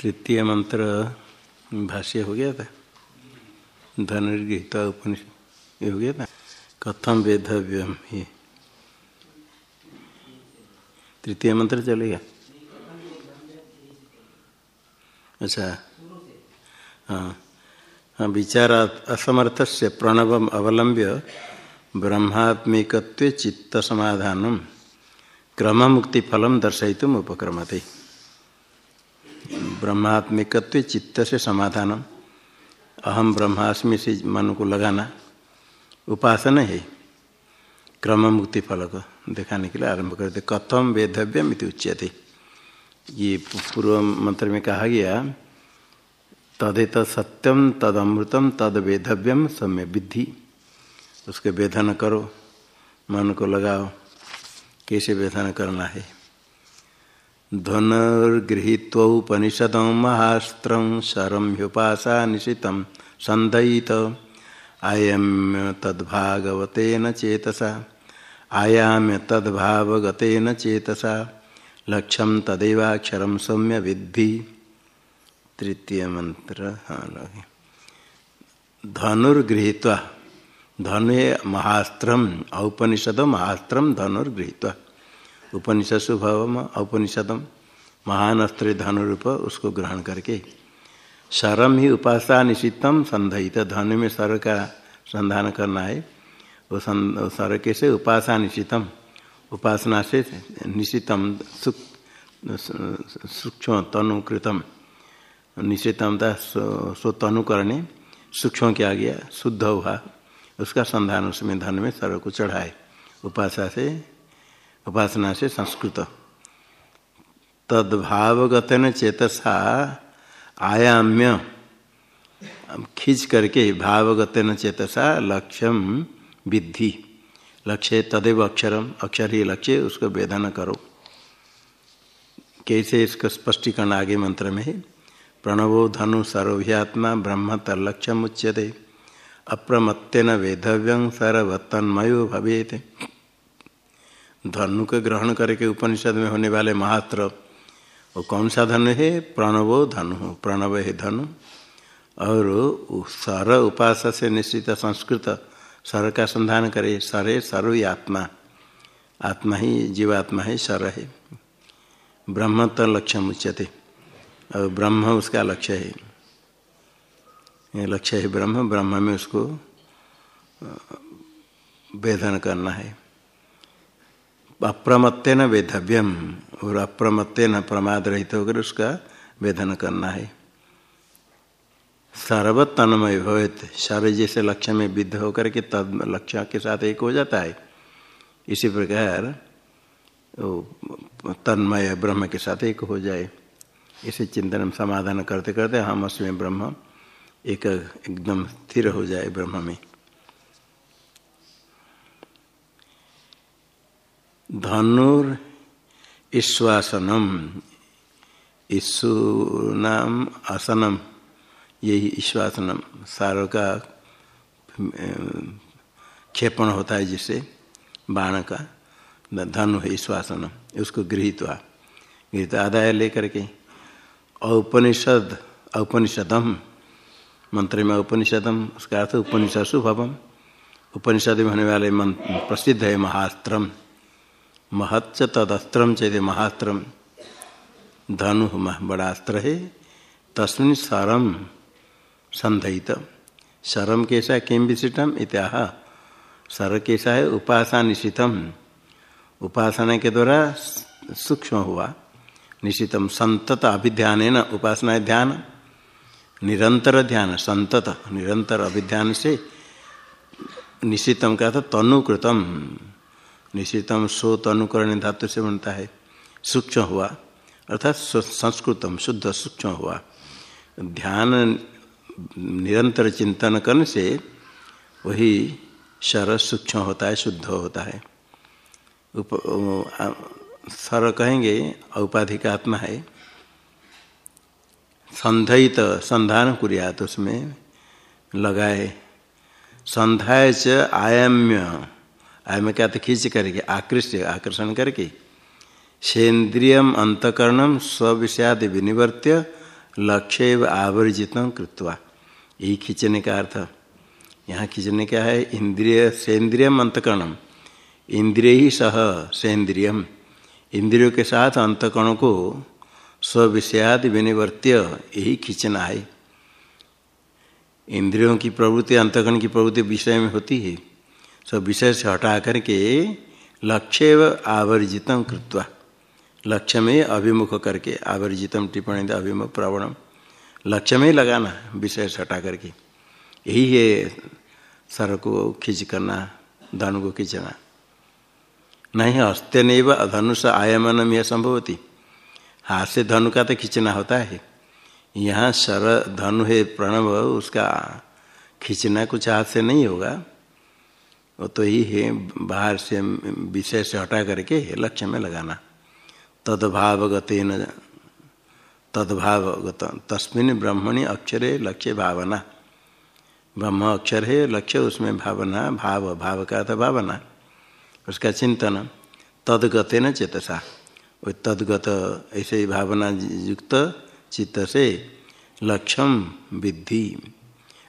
तृतीय मंत्र भाष्य हो गया था। धनुर्गृहित उपनिषद, ये हो गया था। कथम वेधव्यम तृतीय मंत्र चलेगा? अच्छा। हाँ। हाँ विचार असमर्थ से प्रणव अवलंब्य ब्रह्मात्मिक चित्त समाधान क्रम मुक्ति फलम दर्शयितुम उपक्रमते। ब्रह्मात्मिक चित्त से समाधान अहम ब्रह्मास्मि से मन को लगाना उपासना है। क्रम मुक्ति फल को दिखाने के लिए आरंभ करते कथम वेधव्यम इति उच्यते। ये पूर्व मंत्र में कहा गया, तदेत सत्यम, तद अमृतम, तद वेधव्यम सम्य विधि उसके वेधन करो, मन को लगाओ। कैसे वेधन करना है? धनुर्गृहीत्वपनिषद महास्त्र शरम्युपासा निशित संदयित आयम्य तद्भागवतेन चेतसा। आयाम्य तद्भावगतेन चेतसा। लक्ष्यम तदेवाक्षर सौम्य विद्धि तृतीय मंत्र हाँ धनुर्गृहीत्वा धनु महास्त्रम औपनिषद महास्त्रम धनुर्गृहीत्वा उपनिषद भवम औपनिषदम, महान अस्त्र धनुरूप उसको ग्रहण करके। शरम ही उपासना निश्चितम संधित धनु में सर का संधान करना है। वो सर के से उपासना निश्चितम उपासना से निश्चितम सूक्ष्म तनुकृतम निश्चितमता सो तनु करने, सूक्ष्म किया गया, शुद्ध हुआ। उसका संधान उसमें धन में सर को चढ़ाए। उपासना से उपासना से संस्कृत। तद्भावगतन चेतसा आयाम्य। खींच करके भावगतन चेतसा लक्ष्यम विद्धि। लक्ष्य तदेव अक्षरम, अक्षर ही लक्ष्य, उसको वेदन करो। कैसे इसका स्पष्टीकरण आगे मंत्र में है? प्रणवो धनु सर्व्यात्मा ब्रह्म तलक्ष्यम उच्यते। अप्रमत्तेन वेधव्यं सर्वतन्मयो भवेत। धनु को ग्रहण करके उपनिषद में होने वाले महात्र, वो कौन सा धनु है? प्रणवो धनु, प्रणव है धनु। और सर उपास से निश्चित संस्कृत, सर का संधान करे, सर सरे सर्व आत्मा। आत्मा ही जीवात्मा है, सर है। ब्रह्म तो लक्ष्य उच्यते और ब्रह्म उसका लक्ष्य है। ये लक्ष्य है ब्रह्म ब्रह्म में उसको वेदन करना है। अप्रमत्तेन वेधव्यम और अप्रमत्तेन प्रमाद रहित होकर उसका वेदन करना है। सर्वतन्मय भवेत। सारे जैसे लक्ष्य में विद्ध होकर के तद लक्ष्य के साथ एक हो जाता है। इसी प्रकार तन्मय ब्रह्म के साथ एक हो जाए। इसे चिंतन समाधान करते करते हम उसमें ब्रह्म एक एकदम स्थिर हो जाए ब्रह्म में। धनुर ईश्वासनम। ईशु नाम आसनम। यही ईश्वासनम। सारों का क्षेपण होता है जिससे बाण का। धनु है ईश्वासनम। उसको गृहित हुआ। गृहित आदाय लेकर के। औपनिषद, औपनिषदम। मंत्र में उपनिषदम उसका अर्थ उपनिषदु भवम उपनिषद में होने वाले मंत्र प्रसिद्ध है महास्त्रम। महत्च तदस्त्रम चेत महास्त्रम धनु बड़ा अस्त्र है, तस्मिन सरम संधित शरम कैसा किम विशिष्टम इत्याह। सर कैसा है उपासना निश्चितम उपासना के द्वारा सूक्ष्म हुआ। निश्चितम संतत अभिध्यान न उपासना ध्यान। निरंतर ध्यान, संतत, निरंतर अभिध्यान से निश्चितम का था, तनुकृतम। निश्चितम सो अनुकरण धातु से बनता है। सूक्ष्म हुआ, अर्थात संस्कृतम, शुद्ध सूक्ष्म हुआ। ध्यान, निरंतर चिंतन करने से वही शर सूक्ष्म होता है, शुद्ध होता है। उप सर कहेंगे, औपाधिक आत्मा है। संधित संधान कुरियात उसमें लगाए। संध्याय च आयम्य। आयम्य क्या तो खींच करके आकृष्ट आकर्षण करके सेन्द्रियम, अंतकरणम स्विषयादि विनिवर्त्य लक्ष्य आवर्जित कृत्वा। यही खींचने का अर्थ। यहाँ खींचने का है? इंद्रिय, सेन्द्रियम, अंतकरणम। इंद्रिय ही सह सेन्द्रियम। इंद्रियों के साथ अंतकरण को स्विषयाद विनिवर्त्य यही खींचना है इंद्रियों की प्रवृत्ति, अंतकरण की प्रवृत्ति विषय में होती है। सब विषय से हटा करके लक्ष्य आवर्जितम कृत्वा लक्ष्य में अभिमुख करके आवर्जितम टिप्पणी अभिमुख प्रवणम लक्ष्य में लगाना विषय से हटा करके। यही है सर को खींच करना, धन को खींचना नहीं हस्ते नहीं धनुष आयमनम यह संभवती। हाथ से धनु का तो खींचना होता है। यहाँ सर धनु है प्रणव, उसका खींचना कुछ हाथ से नहीं होगा। वो तो ही है बाहर से विषय से हटा करके लक्ष्य में लगाना। तदभावगत न तदभावगत तस्मिन ब्रह्मणि अक्षरे लक्ष्य भावना। ब्रह्म अक्षर है, लक्ष्य उसमें भावना, भाव भाव का था भावना। उसका चिंतन, तदगते न चेतसा। वो तदगत ऐसे ही भावना युक्त चित्त से लक्ष्यम विद्धि।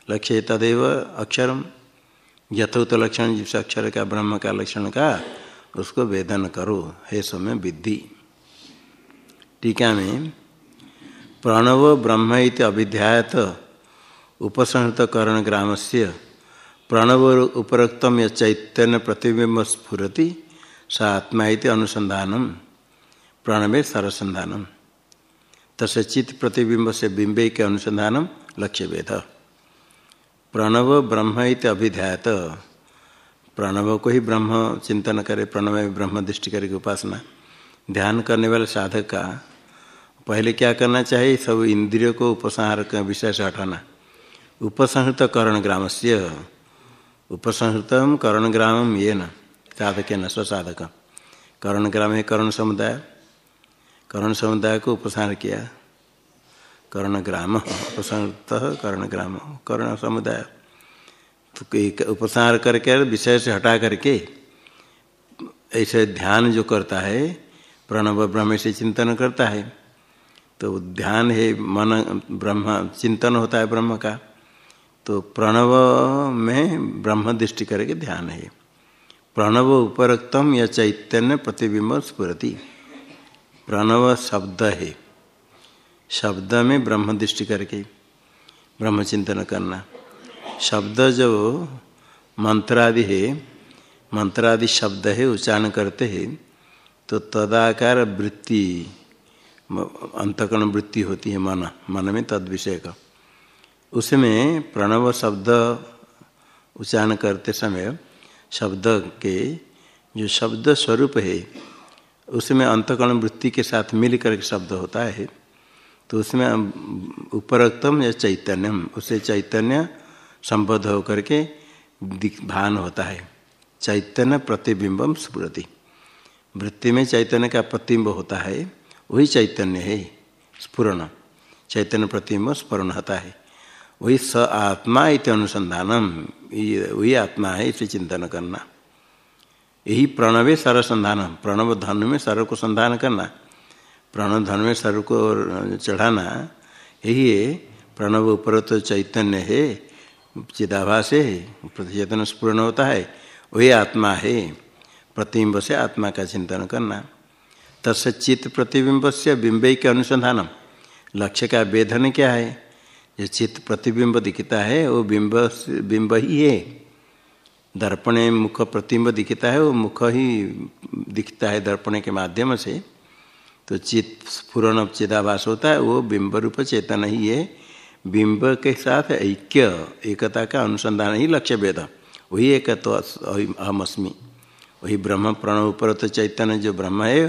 लक्ष्य तदेव अक्षरम। यथोत लक्षण जिस अक्षर का, ब्रह्म का लक्षण का, उसको वेदन करो, हे समय विद्धि। टीका में, प्रणव ब्रह्म अभिध्यायत उपसंहृतकरण ग्राम से प्रणव उपरोक्तम य चैतन्य प्रतिबिंब स्फुरति, स आत्मा अनुसंधानम, प्रणवे सरसंधानम। तस् चित्त प्रतिबिंब से बिंबे के अनुसंधानम लक्ष्य वेद प्रणव ब्रह्म इत अभिध्यात। प्रणव को ही ब्रह्म चिंतन करे, प्रणव ब्रह्म दृष्टि करके उपासना। ध्यान करने वाले साधक का पहले क्या करना चाहिए? सब इंद्रियों को उपसंहार विषय से हटाना। उपसंहृत करण ग्राम से उपसंहृतम करण ग्रामम ये न साधक न स्वसाधक करण ग्राम है करण समुदाय। कर्ण समुदाय को उपसार किया। कर्ण ग्राम उपसंत कर्ण ग्राम कर्ण समुदाय तो उपसार करके विषय से हटा करके, ऐसे ध्यान जो करता है, प्रणव ब्रह्म से चिंतन करता है। तो ध्यान है, मन, ब्रह्म, चिंतन होता है ब्रह्म का। तो प्रणव में ब्रह्म दृष्टि करके ध्यान है। प्रणव उपरक्तम या चैतन्य प्रतिबिंब स्फुरती। प्रणव शब्द है। शब्द में ब्रह्म दृष्टि करके, ब्रह्म चिंतन करना। शब्द जो मंत्रादि है, मंत्रादि शब्द है, उच्चारण करते हैं तो तदाकार वृत्ति, अंतकरण वृत्ति होती है मन मन में तद विषय का। उसमें प्रणव शब्द उच्चारण करते समय, शब्द के जो शब्द स्वरूप है, उसमें अंतकरण वृत्ति के साथ मिल करके शब्द होता है। तो उसमें उपरक्तम या चैतन्यम, उसे चैतन्य संबद्ध होकर के भान होता है। चैतन्य प्रतिबिंबम स्फुरति। वृत्ति में चैतन्य का प्रतिबिंब होता है, वही चैतन्य है, स्फुरण। चैतन्य प्रतिबिंब स्फुरण होता है। वही स आत्मा इत अनुसंधानम वही आत्मा है, इसे चिंतन करना। यही प्रणवे सर संधान प्रणव धन में सर्व को संधान करना। प्रणव धन में सर को चढ़ाना, यही है। प्रणव ऊपर तो चैतन्य है, चिदाभास है, प्रतिचेतन स्पूर्ण होता है, वही आत्मा है। प्रतिबिंब से आत्मा का चिंतन करना। तस् चित्त प्रतिबिंब से बिंब के अनुसंधान लक्ष्य का वेधन क्या है? जो चित्त प्रतिबिंब दिखता है, वो बिंब बिंब ही है। दर्पण मुख प्रतिबिंब दिखता है, वो मुख ही दिखता है दर्पण के माध्यम से। तो चित स्फुरन चिदाभास होता है, वो बिंब रूप चेतन ही है। बिंब के साथ ऐक्य, एकता का अनुसंधान ही लक्ष्य वेद वही एक तो अहम अस्मि। वही ब्रह्म प्रणव तो चैतन्य जो ब्रह्म है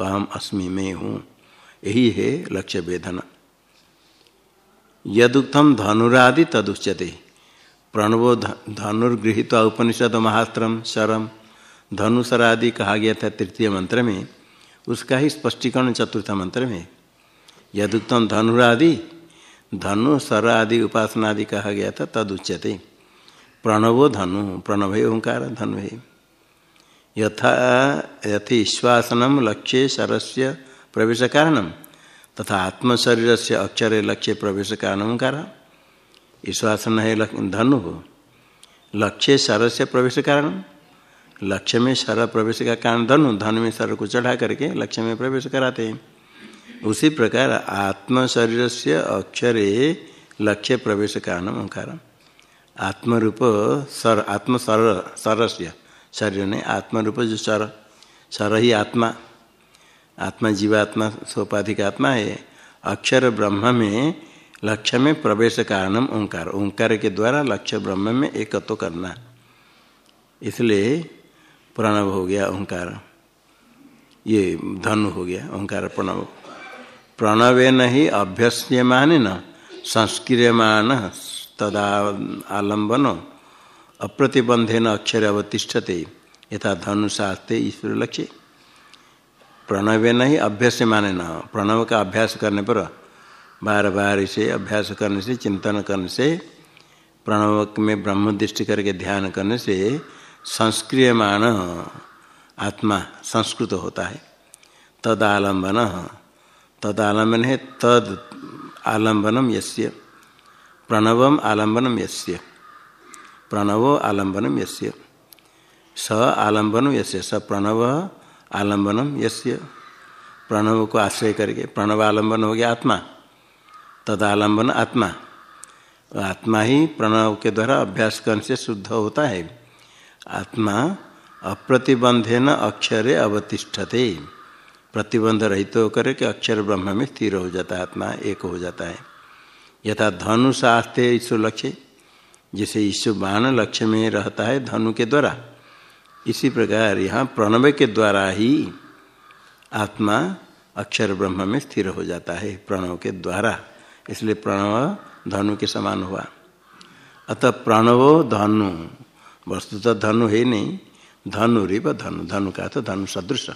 अहम अस्मि में हूँ। यही है लक्ष्य वेदन यदुक्तम धनुरादि तदुच्यते। प्रणवो धनुर्गृहित उपनिषद महास्त्र शरम धनुसर आदि कहा गया था तृतीय मंत्र में उसका ही स्पष्टीकरण चतुर्थ मंत्र में यदुत्तम धनुरादि, धनु, सर आदि, उपासना आदि कहा गया था, तद उच्यते। प्रणवो धनु, प्रणव ओंकार, धनु। यथा, यथि श्वासनम लक्ष्य शरस्य प्रवेश कारणम तथा आत्म शरीर से अक्षर लक्ष्य प्रवेश का ओंकार ईश्वासन है धनु, लक्ष्य सर से प्रवेश कारण लक्ष्य में सर प्रवेश का कारण, धनु धनु में सर को चढ़ा करके लक्ष्य में प्रवेश कराते हैं। उसी प्रकार आत्म शरीर से अक्षरे लक्ष्य प्रवेश कारण ओंकार आत्मरूप सर आत्म सर सरस्य, शरीर ने आत्मरूप जो सर सर ही आत्मा आत्मा जीवात्मा, सोपाधिक आत्मा है। अक्षर ब्रह्म में लक्ष्य में प्रवेश कारणम ओंकार ओंकार के द्वारा लक्ष्य ब्रह्म में एकत्व करना। इसलिए प्रणव हो गया, ओंकार। ये धनु हो गया, ओंकार प्रणव प्रणवेन ही अभ्यस्यमान न, संस्क्रियमान तदा आलंबन अप्रतिबंधेन अक्षर अवतिष्ठते यथा धनुषास्ते ईश्वर लक्ष्य प्रणव नहीं अभ्यास माने न, प्रणव का अभ्यास करने पर बार बार इसे अभ्यास करने से, चिंतन करने से, प्रणव में ब्रह्म दृष्टि करके ध्यान करने से संस्क्रियमान आत्मा संस्कृत होता है। तद आलंबन तद आलंबन है, तद आलम्बनम यस्य, प्रणवम आलम्बनम यस्य, प्रणवो आलम्बनम यस्य, स आलम्बनम यस्य, स प्रणव आलम्बनम यस्य, प्रणव को आश्रय करके प्रणव आलंबन हो गया आत्मा तदालंबन आत्मा। आत्मा ही प्रणव के द्वारा अभ्यास करने से शुद्ध होता है। आत्मा अप्रतिबंधे न अक्षरे अवतिष्ठते। प्रतिबंध रहित होकर के अक्षर ब्रह्म में स्थिर हो जाता है, आत्मा एक हो जाता है। यथा धनु शास्त्र ईश्वर लक्ष्य, जैसे ईश्वर बाण लक्ष्य में रहता है धनु के द्वारा। इसी प्रकार यहाँ प्रणव के द्वारा ही आत्मा अक्षर ब्रह्म में स्थिर हो जाता है, प्रणव के द्वारा। इसलिए प्रणव धनु के समान हुआ। अतः प्रणवो धनु। वस्तुतः धनु है नहीं। धनु रिव धनु। धनु का तो धनु सदृश।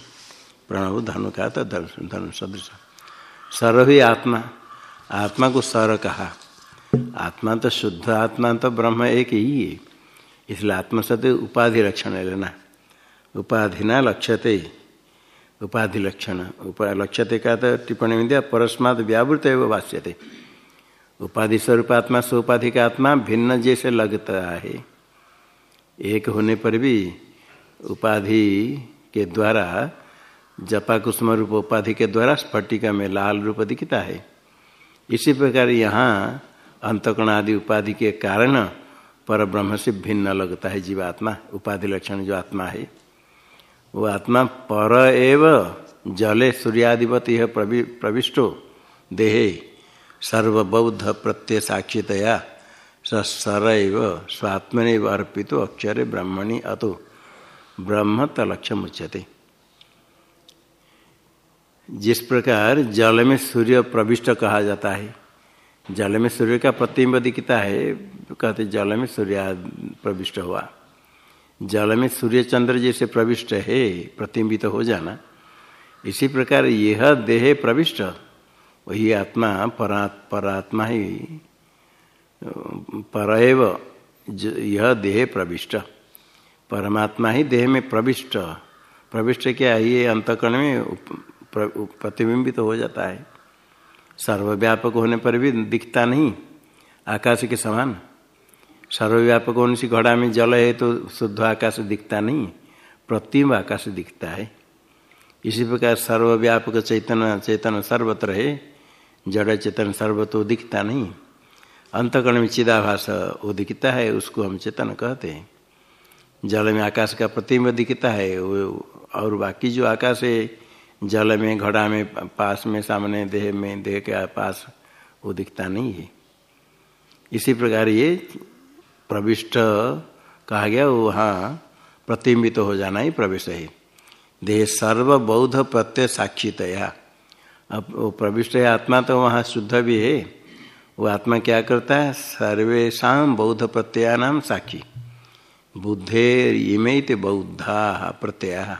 प्रणव, धनु का तो धनु सदृश। सर ही आत्मा। आत्मा को सर कहा। आत्मा तो शुद्ध, आत्मा तो ब्रह्म एक ही है। इसलिए आत्मसत उपाधि लक्षण लेना। उपाधि ना लक्ष्यते उपाधि लक्षण। उपा लक्ष्यते का तो टिप्पणी में दिया, परस्मात व्यावृत एवं भाष्यते उपाधि स्वरूप आत्मा सोपाधि का आत्मा भिन्न जैसे लगता है। एक होने पर भी उपाधि के द्वारा जपा कुसुम रूप उपाधि के द्वारा स्फटिका में लाल रूप दिखता है। इसी प्रकार यहाँ अंतकण आदि उपाधि के कारण पर ब्रह्म से भिन्न लगता है जीवात्मा, उपाधि लक्षण जो आत्मा है। वो आत्मा पर एव जले सूर्यादिवत यह प्रविष्टो देहे, सर्वबौद्ध प्रत्यय साक्षितया सरव स्वात्मन अर्पित अक्षर ब्रह्मणि अतो। ब्रह्म तलक्ष्य मुच्यते जिस प्रकार जल में सूर्य प्रविष्ट कहा जाता है, जल में सूर्य का प्रतिबिंब दिखता है, कहते जल में सूर्य प्रविष्ट हुआ। जल में सूर्य चंद्र जैसे प्रविष्ट है, प्रतिबिंबित तो हो जाना। इसी प्रकार यह देह प्रविष्ट, वही आत्मा परा, परात्मा ही परएव यह देह प्रविष्ट। परमात्मा ही देह में प्रविष्ट। प्रविष्ट क्या ये अंतकरण में प्रतिबिंबित तो हो जाता है। सर्वव्यापक होने पर भी दिखता नहीं। आकाश के समान। सर्वव्यापक होने से घड़ा में जल है तो शुद्ध आकाश दिखता नहीं। प्रतिम्ब आकाश दिखता है। इसी प्रकार सर्वव्यापक चैतन्य चेतन सर्वत्र है। जड़ चेतन सर्वतो दिखता नहीं। अंतकरण में चिदाभास दिखता है, उसको हम चेतन कहते हैं। जल में आकाश का प्रतिम्ब दिखता है और बाकी जो आकाश है, जल में, घड़ा में, पास में, सामने, देह में, देह के पास वो दिखता नहीं है। इसी प्रकार ये प्रविष्ट कहा गया, वो वहाँ प्रतिबिंबित तो हो जाना ही प्रवेश है। देह सर्व बौद्ध प्रत्यय साक्षितया। अब वो प्रविष्ट है, आत्मा तो वहाँ शुद्ध भी है। वो आत्मा क्या करता है? सर्वेशा बौद्ध प्रत्ययानाम साक्षी। बुद्धे इमे बौद्धा प्रत्यय।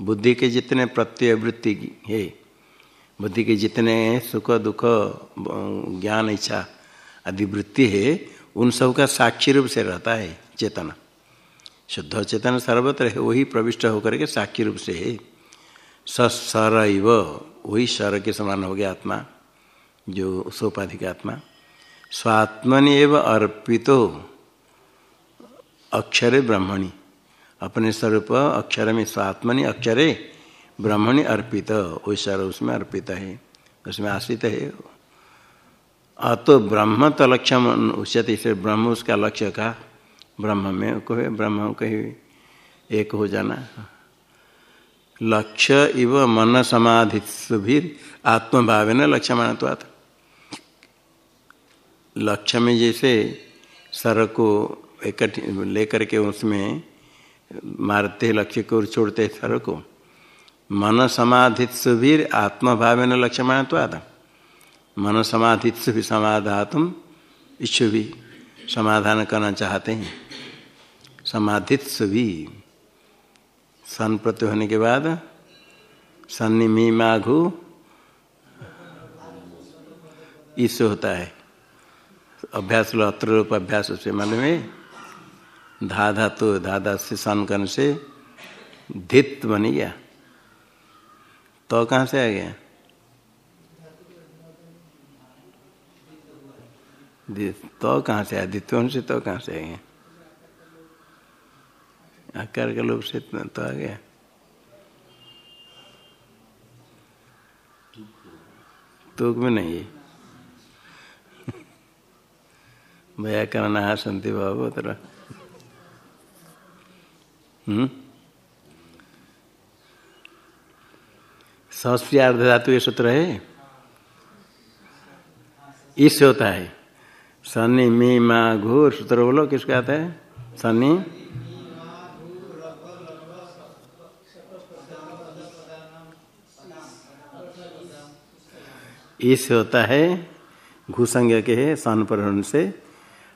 बुद्धि के जितने प्रत्यय वृत्ति है, बुद्धि के जितने सुख, दुख, ज्ञान, इच्छा आदि वृत्ति है, उन सब का साक्षी रूप से रहता है चेतन। शुद्ध चेतन सर्वत्र है, वही प्रविष्ट होकर के साक्षी रूप से है। सर वही सर के समान हो गया आत्मा, जो सोपाधिक आत्मा। स्वात्मनि एवं अर्पितो। अक्षरे ब्रह्मणि। अपने स्वरूप अक्षर में स्वात्मनि अक्षरे ब्रह्मणि अर्पित। वैश्वर उसमें अर्पित है। उसमें आश्रित है। अतो ब्रह्म तो लक्ष्य उच्यते से ब्रह्म उसका लक्ष्य का ब्रह्म में कहे, ब्रह्म कहे, एक हो जाना। लक्ष्य इव मन समाधि भी आत्मभाव न लक्ष्य मानत्वात् लक्ष्य में जैसे सर को इकट्ठी लेकर के उसमें मारते, लक्ष्य को छोड़ते सर को। मन समाधित सुवीर आत्मभाव न लक्ष्य मानत्वाद मन समाधित भी समाधातुम इच्छु भी समाधान करना चाहते हैं। समाधित भी सन प्रत्यु होने के बाद सन्नी मी माघु ईस होता है। अभ्यास लो अत्र रूप अभ्यास से मन में धा धातु धा धा से सन करने से धित बन गया। तो कहाँ से आ गया? तो कहाँ से आया? द्वित्व से तो कहाँ से आ गया? आकार के लोग से तो आ गया। तुक में नहीं है। व्याकरण संति भाव तरह हम्म? संस्प्रियार्ध धातु ये सूत्र है। इस होता है। सनी मी, मा घूर सूत्र बोलो, किसका आता है? सनी इस होता है घुसंज्ञ के है, सन पर से।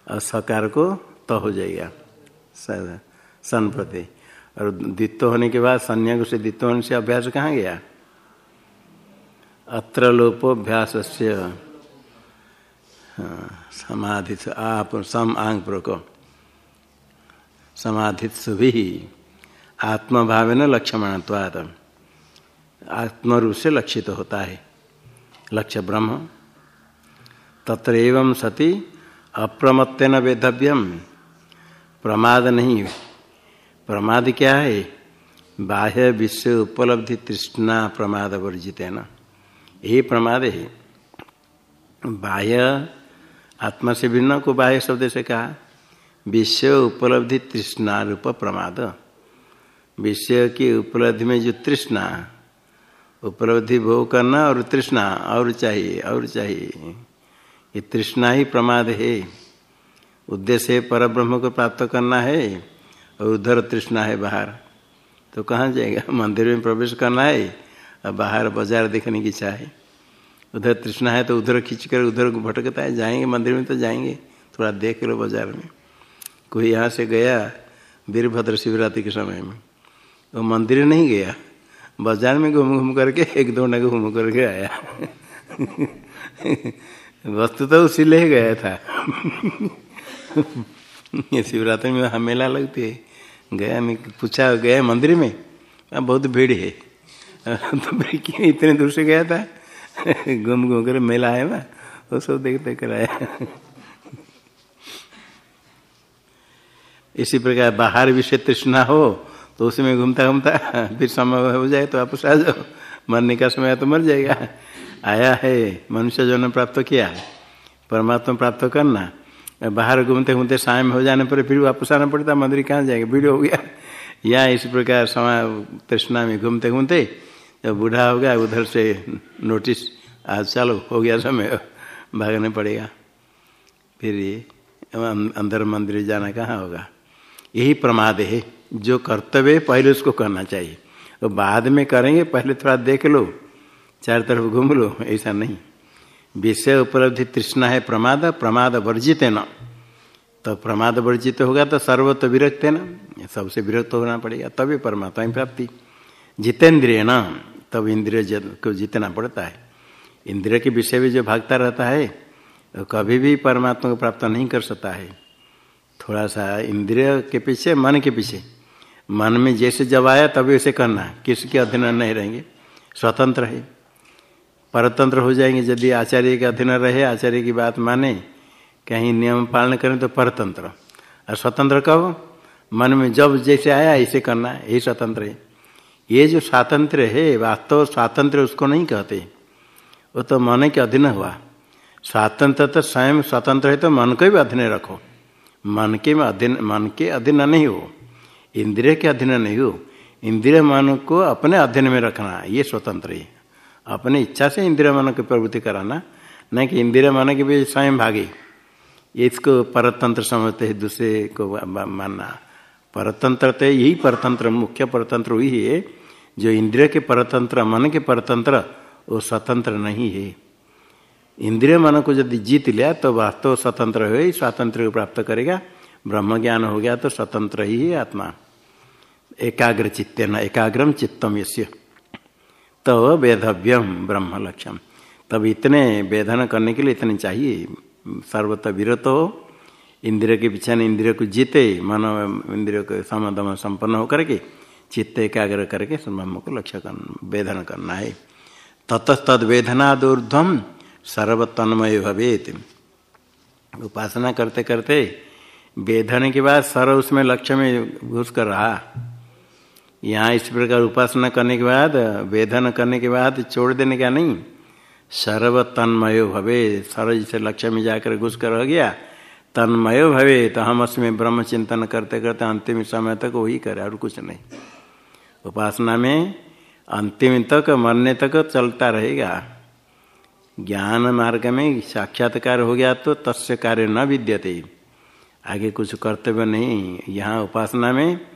और सकार को त हो जाएगा सन प्रति। और द्वित्व होने के बाद संज्ञा से द्वित्व होने से अभ्यास कहाँ गया? अत्र लोपोभ्यास से हाँ, समाधित आप सम आंग प्रोक। समाधित सुभी आत्मभाव न लक्ष्यमाणत्वाद आत्मरूप से लक्षित होता है। लक्ष्य ब्रह्म। तत्र एवं सती अप्रमत्तेन वेधव्यम प्रमाद नहीं। प्रमाद क्या है? बाह्य विश्व उपलब्धि तृष्णा प्रमाद वर्जित है ना यही प्रमाद है। बाह्य आत्मा से भिन्न को बाह्य शब्द से कहा। विषय उपलब्धि तृष्णा रूप प्रमाद। विषय की उपलब्धि में जो तृष्णा, उपलब्धि भोग करना और तृष्णा, और चाहिए और चाहिए। ये तृष्णा ही प्रमाद है। उद्देश्य पर ब्रह्म को प्राप्त करना है और उधर तृष्णा है बाहर। तो कहाँ जाएगा? मंदिर में प्रवेश करना है और बाहर बाज़ार देखने की इच्छा है। उधर तृष्णा है तो उधर खींच कर उधर भटकता है। जाएँगे मंदिर में तो जाएँगे। थोड़ा देख लो बाज़ार में। कोई यहाँ से गया वीरभद्र शिवरात्रि के समय में। वो मंदिर नहीं गया। बाज़ार में घूम घूम करके एक दो नगे घूम करके आया। वस्तु तो उसी ले गया था। शिवरात्रि में वहाँ मेला लगती है। गया मैं पूछा, गया मंदिर में? अब बहुत भीड़ है। तो क्यों इतने दूर से गया था? घूम घूम कर मेला है ना वो सब देखते कर आया। इसी प्रकार बाहर भी विषय तृष्णा हो तो उसमें घूमता घूमता फिर समय हो जाए तो वापस आ जाओ। मरने का समय तो मर जाएगा। आया है, मनुष्य जो ने प्राप्त किया है, परमात्मा प्राप्त करना। बाहर घूमते घूमते शाम हो जाने पर फिर वापस आना पड़ता, मंदिर कहाँ जाएगा? भीड़ हो गया। या इस प्रकार समय तृष्णा में घूमते घूमते, जब बूढ़ा हो गया, उधर से नोटिस, आज चलो हो गया समय, भागने पड़ेगा। फिर अंदर मंदिर जाना कहाँ होगा? यही प्रमाद है, जो कर्तव्य पहले उसको करना चाहिए। तो बाद में करेंगे, पहले थोड़ा देख लो। चार तरफ़ घूम लो ऐसा नहीं। विषय उपलब्धि तृष्णा है प्रमाद प्रमाद वर्जित है ना। तो प्रमाद वर्जित होगा तो सर्वत विरक्त है ना। सबसे विरक्त होना पड़ेगा, तभी परमात्मा प्राप्ति। जितेंद्रिय ना, तब इंद्रिय को जीतना पड़ता है। इंद्रिय के विषय में जो भागता रहता है तो कभी भी परमात्मा को प्राप्त नहीं कर सकता है। थोड़ा सा इंद्रिय के पीछे, मन के पीछे। मन में जैसे जब आया, तभी उसे करना किसके अधीन नहीं रहेंगे? स्वतंत्र है। परतंत्र हो जाएँगे। यदि आचार्य के अधीन रहे, आचार्य की बात माने, कहीं नियम पालन करें तो परतंत्र। और स्वतंत्र कब? मन में जब जैसे आया, ऐसे करना यही स्वतंत्र है। ये जो स्वातंत्र है, वास्तव स्वातंत्र उसको नहीं कहते। वो तो मन के अधीन हुआ। स्वातंत्र तो स्वयं स्वतंत्र है तो मन को भी अधीन रखो। मन के अधीन, मन के अधीन नहीं हो। इंद्रिय के अधीन नहीं हो। इंद्रिय मन को अपने अधीन में रखना, ये स्वतंत्र है। अपने इच्छा से इंद्रिय मन की प्रवृत्ति कराना नहीं कि इंद्रिय मन के भी स्वयं भागे। इसको परतंत्र समझते हैं, दूसरे को मानना। परतंत्र तो यही परतंत्र, मुख्य परतंत्र वही है, जो इंद्रिय के परतंत्र, मन के परतंत्र, वो स्वतंत्र नहीं है। इंद्रिय मन को यदि जीत लिया तो वास्तव स्वतंत्र हो, स्वातंत्र को प्राप्त करेगा। ब्रह्म ज्ञान हो गया तो स्वतंत्र ही है आत्मा। एकाग्र चित्ते न एकाग्रम चित्तम यश्य तो वेधव्यम ब्रह्म लक्ष्यम तब इतने वेदन करने के लिए इतने चाहिए। सर्वत विरत हो इंद्रिय के पीछे इंद्रिय को जीते मन इंद्रिय को समदम संपन्न होकर के, चित्त एकाग्र करके ब्रह्म को लक्ष्य करना, वेदन करना है। ततस्तद वेदनादूर्ध्वम सर्वतन्मय भवेत। उपासना करते करते वेदन के बाद सर्व उसमें लक्ष्य में घुस कर रहा। यहाँ इस प्रकार उपासना करने के बाद, वेदन करने के बाद छोड़ देने का नहीं। सर्व तन्मयो भवे सर्व जिसे लक्ष्य में जाकर घुस कर रह गया, तन्मयो भवे तो हम उसमें ब्रह्म चिंतन करते करते अंतिम समय तक वही करे और कुछ नहीं। उपासना में अंतिम तक, मरने तक चलता रहेगा। ज्ञान मार्ग में साक्षात्कार हो गया तो तस्य कार्य न विद्यते। आगे कुछ कर्तव्य नहीं। यहाँ उपासना में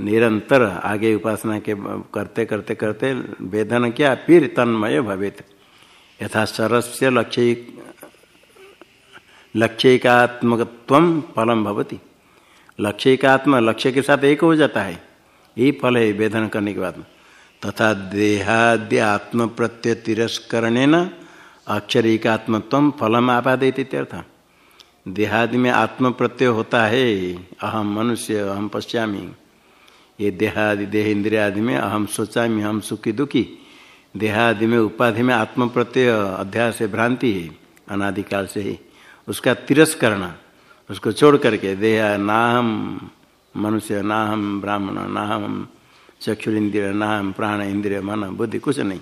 निरंतर आगे उपासना के करते करते करते वेदन किया? फिर तन्मय भवेत। यथा सरस्य लक्ष्य, लक्ष्यकात्मकत्व फलम भवती। लक्ष्यकात्म लक्ष्य के साथ एक हो जाता है। यही फल है वेदन करने के बाद तथा देहाद्य आत्म प्रत्यय तिरस्करण न अक्षरिकात्मत्व फलम आपादित देहादि में आत्म प्रत्यय होता है। अहम मनुष्य अहम पश्यामी। ये देहादि, देह इंद्रिया आदि में अहम सोचामी हम सुखी दुखी। देहादि में उपाधि में आत्म प्रत्यय अध्याय से भ्रांति है, अनादिकाल से ही। उसका तिरस्करण उसको छोड़ करके देह ना हम मनुष्य ना हम ब्राह्मण ना हम चक्षुर इंद्रिय ना हम प्राण इंद्रिय, मन, बुद्धि, कुछ नहीं।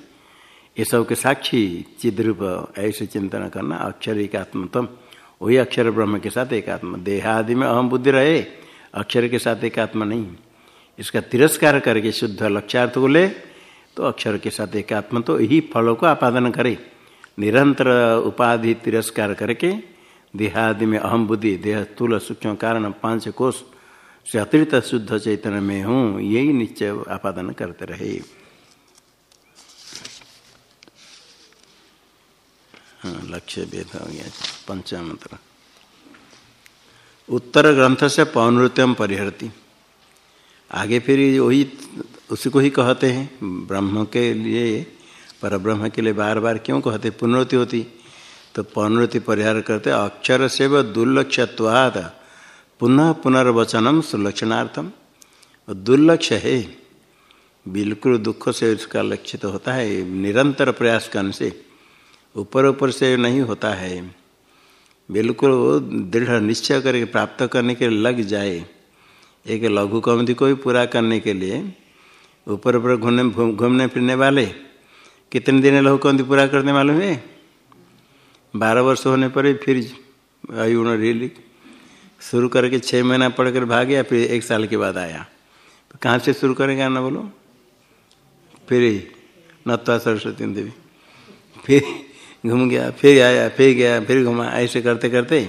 ये सब के साक्षी चिद्रूप, ऐसे चिंतन करना अक्षर एक आत्मतम वही अक्षर ब्रह्म के साथ एक आत्मा देहादि में अहम बुद्धि रहे, अक्षर के साथ एक आत्मा नहीं। इसका तिरस्कार करके शुद्ध लक्ष्यार्थ को ले तो अक्षर के साथ एक तो यही फलों को आपादन करे। निरंतर उपाधि तिरस्कार करके, देहादि में अहम बुद्धि, देह स्थूल सूक्ष्म कारण, पाँच कोष से अतिरिक्त शुद्ध चैतन्य में हूँ, यही निश्चय आपादन करते रहे। हाँ लक्ष्य भेद हो गया, पंचामंत्र। उत्तर ग्रंथ से पौनृत्यम परिहरती। आगे फिर वही, उसी को ही कहते हैं। ब्रह्म के लिए पर ब्रह्म के लिए बार बार क्यों कहते? पुनरुति होती। तो पौनृति परिहार करते, अक्षर से व दुर्लक्षत्वाद। पुनः पुनर्वचनम सुलक्षणार्थम। दुर्लक्ष्य है। बिल्कुल दुख से उसका लक्ष्य तो होता है, निरंतर प्रयास करने से। ऊपर ऊपर से नहीं होता है। बिल्कुल दृढ़ निश्चय करके प्राप्त करने के लग जाए। एक लघु कमति को भी पूरा करने के लिए ऊपर ऊपर घूमने घूमने फिरने वाले, कितने दिन लघु कमति पूरा करने मालूम है? बारह वर्ष होने पर फिर आयु रिली शुरू करके छः महीना पढ़कर भाग गया, फिर एक साल के बाद आया। तो कहाँ से शुरू करेंगे ना बोलो? फिर नत्वा सरस्वती देवी। फिर घूम गया, फिर आया, फिर गया, फिर घुमा, ऐसे करते करते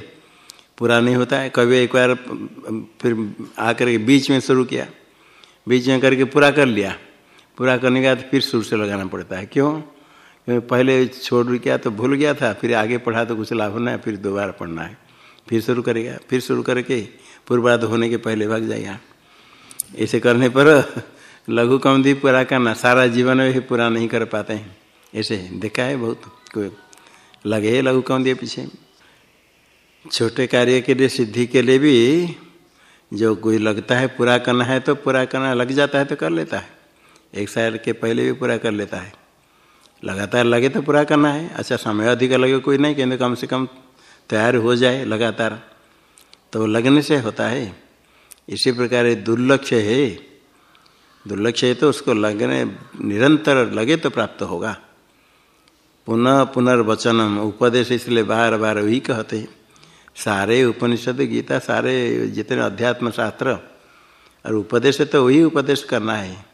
पूरा नहीं होता है। कभी एक बार, फिर आकर के बीच में शुरू किया। बीच में करके पूरा कर लिया। पूरा करने के बाद फिर शुरू से लगाना पड़ता है। क्यों? क्योंकि पहले छोड़ किया तो भूल गया था। फिर आगे पढ़ा तो कुछ लाभ होना है, फिर दोबारा पढ़ना है। फिर शुरू करेगा। फिर शुरू करके पूर्वाध होने के पहले भाग जाएगा ऐसे करने पर लघु कमदी पूरा करना सारा जीवन भी पूरा नहीं कर पाते हैं। ऐसे देखा है बहुत कोई। लगे लघु कमदी पीछे। छोटे कार्य के लिए, सिद्धि के लिए भी जो कोई लगता है पूरा करना है तो पूरा करना लग जाता है तो कर लेता है। एक साल के पहले भी पूरा कर लेता है। लगातार लगे तो पूरा करना है। अच्छा समय अधिक लगे कोई नहीं कहते कम से कम तैयार हो जाए लगातार। तो लगने से होता है। इसी प्रकार दुर्लक्ष्य है। दुर्लक्ष्य है तो उसको लगने, निरंतर लगे तो प्राप्त होगा। पुनः पुनर्वचनम, उपदेश इसलिए बार बार वही कहते हैं। सारे उपनिषद गीता, सारे जितने अध्यात्म शास्त्र और उपदेश तो वही उपदेश करना है।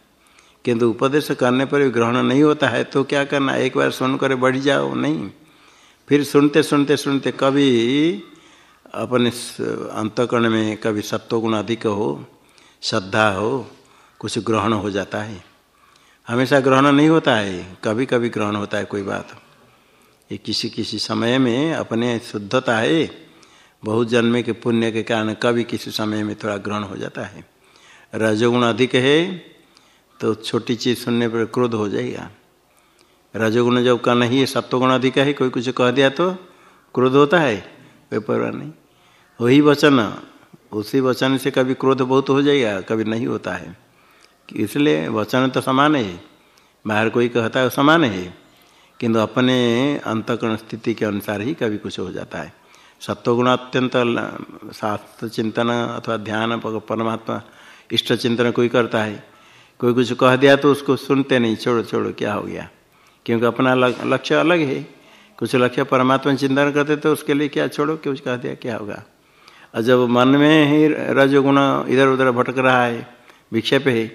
किंतु उपदेश करने पर भी ग्रहण नहीं होता है तो क्या करना एक बार सुन कर बढ़ जाओ, नहीं। फिर सुनते सुनते सुनते कभी अपने अंतकरण में कभी सत्वगुण अधिक हो, श्रद्धा हो, कुछ ग्रहण हो जाता है। हमेशा ग्रहण नहीं होता है कभी कभी ग्रहण होता है, कोई बात। ये किसी किसी समय में अपने शुद्धता है बहुत जन्मे के पुण्य के कारण कभी किसी समय में थोड़ा ग्रहण हो जाता है। रजोगुण अधिक है तो छोटी चीज़ सुनने पर क्रोध हो जाएगा। रजोगुण जब का नहीं है सत्वगुण अधिक है, कोई कुछ कह दिया तो क्रोध होता है, कोई परवाह नहीं। वही वचन, उसी वचन से कभी क्रोध बहुत हो जाएगा, कभी नहीं होता है। इसलिए वचन तो समान है, बाहर कोई कहता है समान है, किंतु अपने अंतकरण स्थिति के अनुसार ही कभी कुछ हो जाता है। सत्वगुण अत्यंत शास्त्र चिंतन अथवा ध्यान परमात्मा इष्ट चिंतन कोई करता है। कोई कुछ कह दिया तो उसको सुनते नहीं, छोड़ो छोड़ो, क्या हो गया? क्योंकि अपना लक्ष्य अलग है। कुछ लक्ष्य परमात्मा चिंतन करते तो उसके लिए क्या छोड़ो कुछ कह दिया, क्या होगा? और जब मन में ही रजोगुण इधर उधर भटक रहा है, विक्षेप है,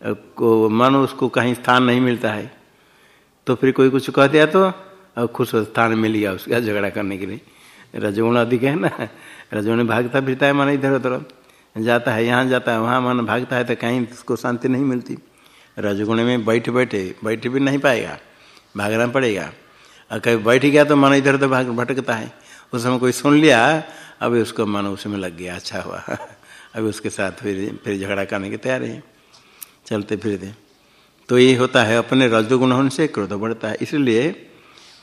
को मन उसको कहीं स्थान नहीं मिलता है तो फिर कोई कुछ कह दिया तो अब खुश स्थान मिल गया उसका झगड़ा करने के लिए। रजगुण अधिक है ना? रजगुण भागता फिरता है मन इधर उधर। जाता है, यहाँ जाता है, वहाँ मन भागता है तो कहीं उसको शांति नहीं मिलती। रजगुण में बैठ बैठे, बैठ भी नहीं पाएगा, भागना पड़ेगा। और कभी बैठ गया तो मन इधर उधर भाग, भटकता है। उस समय कोई सुन लिया, अभी उसको मन उसमें लग गया अच्छा हुआ। अभी उसके साथ फिर फिर झगड़ा करने के तैयार है। चलते फिरते। तो ये होता है, अपने रजोगुण होने से क्रोध बढ़ता है। इसलिए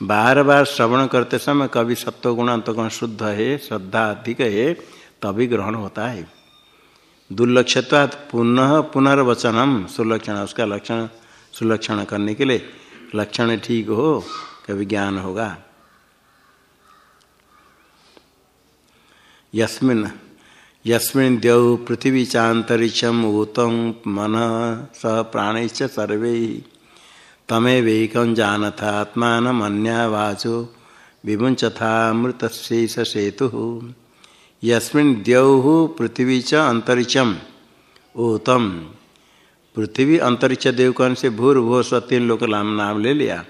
बार बार श्रवण करते समय कभी सत्वगुण अंतगुण शुद्ध है, श्रद्धा अधिक है, तभी ग्रहण होता है। दुर्लक्षत्वात् पुनः पुनर्वचनम, सुलक्षण, उसका लक्षण, सुलक्षण करने के लिए लक्षण ठीक हो, कभी ज्ञान होगा। यस्मिन यस्मिन द्यौ पृथ्वी चातरिक्षम ऊतम, मन, स प्राण सर्वे। वेकम जानथ आत्मान अन्या वाचो विमुंचथा मृत शेष सेतु यस्मिन पृथ्वी च अंतरिक्षम ऊतम पृथ्वी अंतरिक्ष देव कौन से भूर भू स्व तीन लोग नाम ले लिया।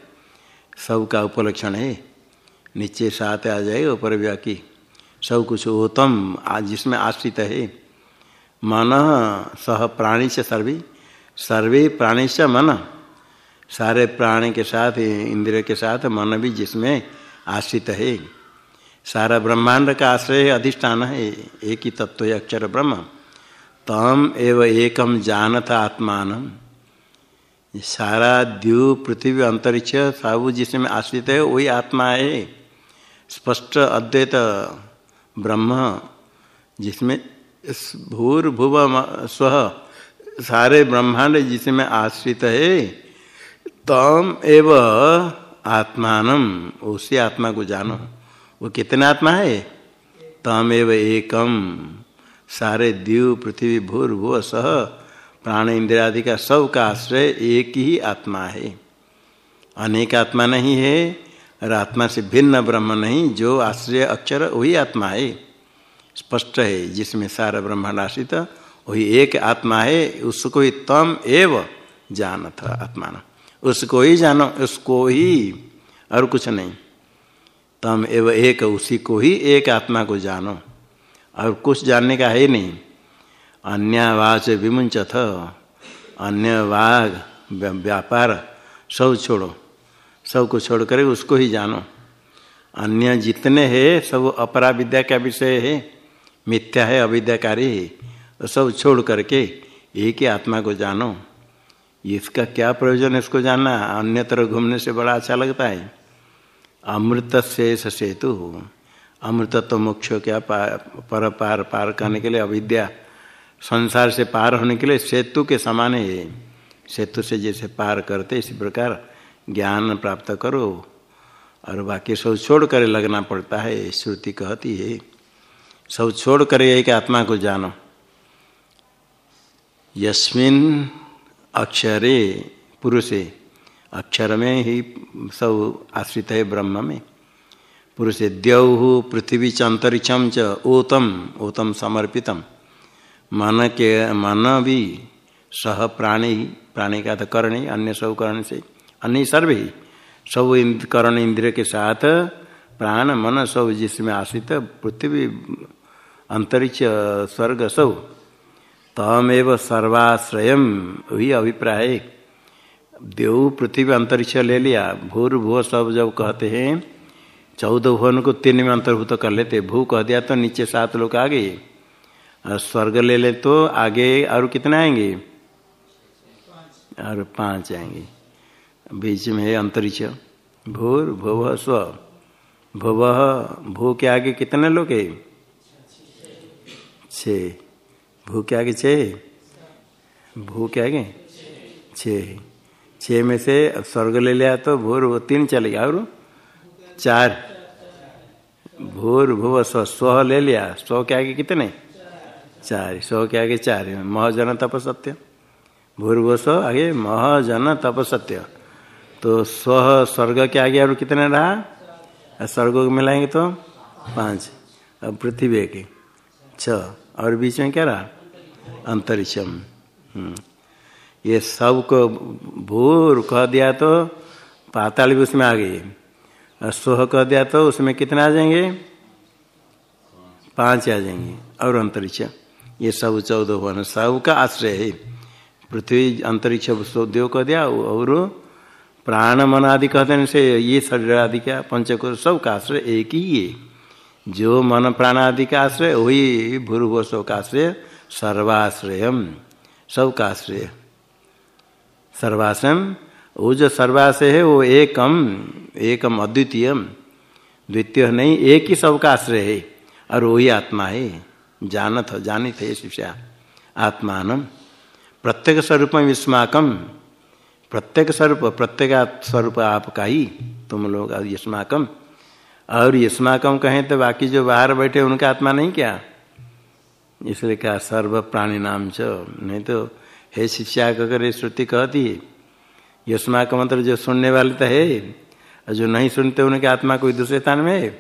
सबका उपलक्षण है। नीचे साथ आ जाएगा ऊपर व्याकी सब कुछ उत्तम जिसमें आश्रित है। मन सह प्राणी से सर्वे। सर्वे प्राणी से मन। सारे प्राणी के साथ, इंद्रिय के साथ, मन भी जिसमें आश्रित है। सारा ब्रह्मांड का आश्रय अधिष्ठान है, एक ही तत्व है, अक्षर ब्रह्म। तम एव एकम जानत आत्मान सारा द्यू पृथ्वी अंतरिक्ष सब जिसमें आश्रित है, वही आत्मा है। स्पष्ट अद्वैत ब्रह्म, जिसमें भूर्भुव स्व, सारे ब्रह्मांड जिसमें आश्रित है तम एव आत्मान उसी आत्मा को जानो। वो कितने आत्मा है? तम एव एकम। सारे दीव, पृथ्वी, भूर भूर्भुव सह, प्राण इंद्रियादि का सब का आश्रय एक ही आत्मा है। अनेक आत्मा नहीं है, और आत्मा से भिन्न ब्रह्म नहीं, जो आश्रय अक्षर वही आत्मा है। स्पष्ट है, जिसमें सारा ब्रह्मांड आश्रित वही एक आत्मा है, उसको ही तम एव जान था आत्मा उसको ही जानो, उसको ही और कुछ नहीं। तम एव एक, उसी को ही एक आत्मा को जानो, और कुछ जानने का है नहीं। अन्य वाच विमुंचथ अन्य वाघ व्यापार, सब छोड़ो। सबको छोड़ कर उसको ही जानो। अन्य जितने हैं, सब अपरा विद्या का विषय है, मिथ्या है, अविद्याकारी है, सब छोड़ करके एक ही आत्मा को जानो। इसका क्या प्रयोजन है, इसको जानना? अन्य तरह घूमने से बड़ा अच्छा लगता है। अमृत शेष सेतु अमृत तो मोक्ष क्या पर पार पार करने के लिए अविद्या। संसार से पार होने के लिए सेतु के समान है। सेतु से जैसे पार करते, इसी प्रकार ज्ञान प्राप्त करो। और बाकी सब छोड़ कर लगना पड़ता है, श्रुति कहती है। सब छोड़ कर एक आत्मा को जानो। यस्मिन अक्षरे पुरुषे। अक्षर में ही सब आश्रित है ब्रह्म में। पुरुष द्यौ पृथ्वी च अंतरिक्षम च ओतम ओतम समर्पितम। मन के मन भी सह प्राणी प्राणी का तो कर्ण ही, अन्य सब कर्ण से। अन्य सर्व ही, सब कर्ण इंद्रिय के साथ प्राण, मन सब जिसमें आश्रित, पृथ्वी, अंतरिक्ष, स्वर्ग सब। तमेव सर्वाश्रय वही अभिप्राय देव पृथ्वी अंतरिक्ष ले लिया, भूर भू सब जब कहते हैं, चौदह भुवन को तीन में अंतर्भूत कर लेते, भू कह दिया तो नीचे सात लोग आ गए। और स्वर्ग ले ले तो आगे और कितने आएँगे? और पाँच आएँगे। बीच में है अंतरिक्ष। भूर, भुव, स्व। भुव, भू के आगे कितने लोग है? छ भू के आगे छ भू के आगे? छ छ में से स्वर्ग ले लिया तो भूर वो तीन चलेगा और चार। भूर, भुव, स्व। स्व ले लिया। स्व के आगे कितने? चार। सौ के आगे चार। महजन तप सत्य। भूर भूर्भुव स्व आगे महजन तप सत्य। तो स्व स्वर्ग के आगे और कितने रहा? स्वर्ग को मिलाएँगे तो पाँच। अब पृथ्वी के। छ और बीच में क्या रहा? अंतरिक्षम। ये सबको भूर कह दिया तो पाताल भी उसमें आ गई। और सोह कह दिया तो उसमें कितने आ जाएँगे? पाँच आ जाएँगे। और अंतरिक्ष। ये सब चौदह भवन सब का आश्रय है। पृथ्वी अंतरिक्ष देव कह दिया, और प्राण मन आदि कहते से ये शरीर आदि का पंचकोश सब का आश्रय एक ही है। जो मन प्राण आदि का आश्रय, वही भूर्भुव सब का आश्रय सर्वाश्रय सब का आश्रय सर्वाश्रय वो जो सर्वाश्रय है, वो एकम एकम अद्वितीय द्वितीय नहीं, एक ही सबका आश्रय है, और वही आत्मा है। जानत जानित है शिष्या आत्मान प्रत्येक स्वरूप युष्माकम प्रत्येक स्वरूप प्रत्येक स्वरूप आपका ही, तुम लोग युष्माकम और युष्माकम कहें तो बाकी जो बाहर बैठे, उनका आत्मा नहीं क्या? इसलिए कहा सर्व प्राणी नाम च। नहीं तो हे शिष्या अगर श्रुति कहती है युष्मा का मतलब जो सुनने वाले तो है, और जो नहीं सुनते उनके आत्मा कोई दूसरे स्थान में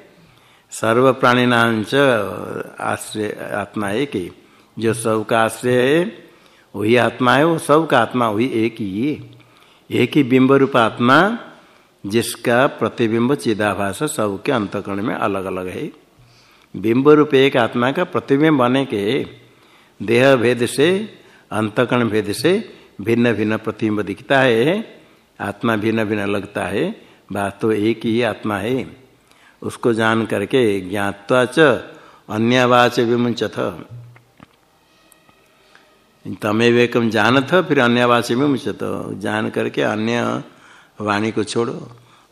सर्व प्राणी नाम च, आश्रय, आत्मा एक ही। जो सबका आश्रय है, वही आत्मा है, वो सबका आत्मा, वही एक ही है। एक ही बिंब रूप आत्मा, जिसका प्रतिबिंब चिदाभास सबके अंतकरण में अलग अलग है। बिंब रूप एक आत्मा का प्रतिबिंब बने के देह भेद से, अंतकरण भेद से भिन्न भिन्न प्रतिबिंब दिखता है, आत्मा भिन्न भिन्न लगता है, बात तो एक ही आत्मा है। उसको जान करके ज्ञातवा च अन्यवाच विमुंचथ तमें वेकम जान था फिर अन्यवाच विमुंचत जान करके अन्य वाणी को छोड़ो।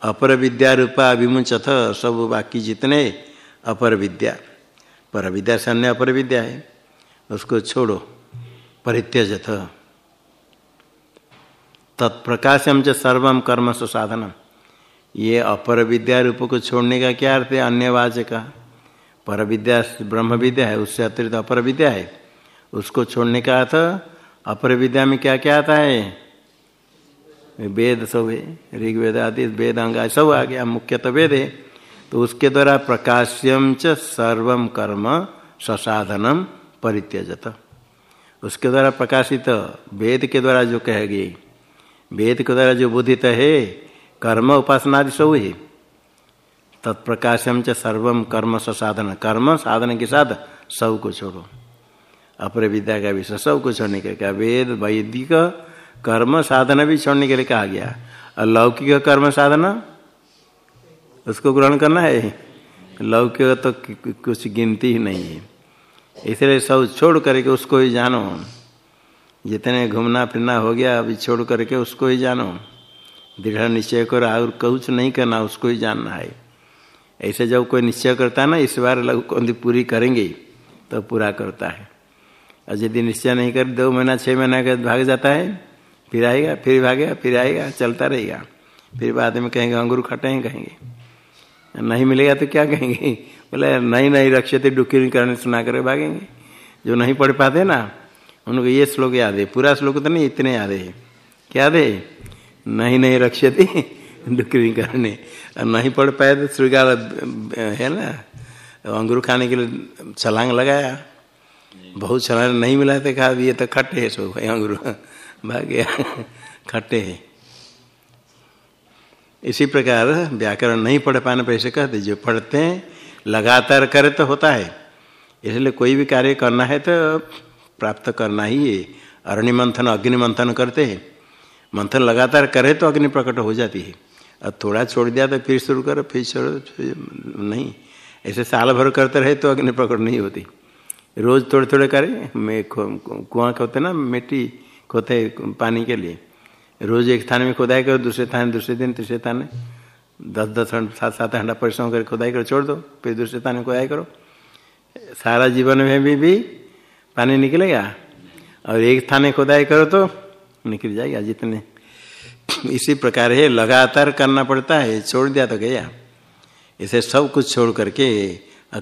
अपर विद्या रूपा विमुंचथ सब बाकी जितने अपर विद्या पर विद्या से अन्य अपर विद्या है। उसको छोड़ो। परित्यजथ तत्प्रकाशम च सर्वम कर्म साधनम ये अपर विद्या रूप को छोड़ने का क्या अर्थ है? अन्य अन्यवाच का पर विद्या ब्रह्म विद्या है, उससे अतिरिक्त अपर विद्या है। उसको छोड़ने का अर्थ अपर विद्या में क्या क्या आता है? वेद सब है। ऋग्वेद आदि वेद अंग सब आ गया। मुख्य तो वेद है। तो उसके द्वारा प्रकाश्यम च सर्वम कर्म ससाधनम परित्यजत। उसके द्वारा प्रकाशित वेद के द्वारा जो कह गई वेद के द्वारा जो बोधित है, कर्म उपासना आदि सब है। तत्प्रकाशम च सर्वम कर्म साधन कर्म साधन के साथ सबको छोड़ो अपर विद्या का विषय सबको छोड़ने के क्या वेद, वैदिक कर्म साधन भी छोड़ने के लिए कहा गया। और लौकिक कर्म साधना उसको ग्रहण करना है लौकिक तो कुछ गिनती ही नहीं है। इसलिए सब छोड़ करके उसको ही जानो। जितने घूमना फिरना हो गया, अभी छोड़ करके उसको ही जानो। दृढ़ निश्चय कर और कुछ नहीं करना, उसको ही जानना है। ऐसे जब कोई निश्चय करता है ना, इस बार लघु पूरी करेंगे तो पूरा करता है। और यदि निश्चय नहीं कर, दो महीना छः महीना के भाग जाता है, फिर आएगा, फिर भागेगा, फिर आएगा, चलता रहेगा। फिर बाद में कहेंगे, अंगूर खटे हैं, कहेंगे। नहीं मिलेगा तो क्या कहेंगे? बोले, नहीं नहीं, रक्षते डुक्की करने सुना कर भागेंगे। जो नहीं पढ़ पाते ना, उनको ये श्लोक याद है। पूरा श्लोक तो नहीं, इतने याद है। क्या दे नहीं नहीं, रक्षते डुक्री करने। और नहीं पढ़ पाए तो श्रृगाल है ना? अंगूर खाने के लिए छलांग लगाया। बहुत छलांग नहीं मिला तो कहा, ये तो खट्टे है सो अंगूर। भाग गया। खट्टे है। इसी प्रकार व्याकरण नहीं पढ़ पाने पर ऐसे कहते जो पढ़ते हैं, लगातार करे तो होता है। इसलिए कोई भी कार्य करना है तो प्राप्त करना ही है। अरणि मंथन, अग्नि मंथन करते हैं। मंथन लगातार करे तो अग्नि प्रकट हो जाती है। और थोड़ा छोड़ दिया तो फिर शुरू करो, फिर छोड़ो नहीं। ऐसे साल भर करते रहे तो अग्नि प्रकट नहीं होती। रोज थोड़े थोड़े करे, मैं कुआँ खोते ना, मिट्टी खोते पानी के लिए। रोज एक स्थान में खुदाई करो दूसरे स्थान दूसरे दिन तीसरे स्थान में दस दस सात सात घंटा परिश्रम कर खुदाई करो छोड़ दो फिर दूसरे स्थान में खुदाई करो। सारा जीवन में भी, भी पानी निकलेगा। और एक स्थान में खुदाई करो तो निकल जाएगा जितने। इसी प्रकार है लगातार करना पड़ता है छोड़ दिया तो गया। इसे सब कुछ छोड़ करके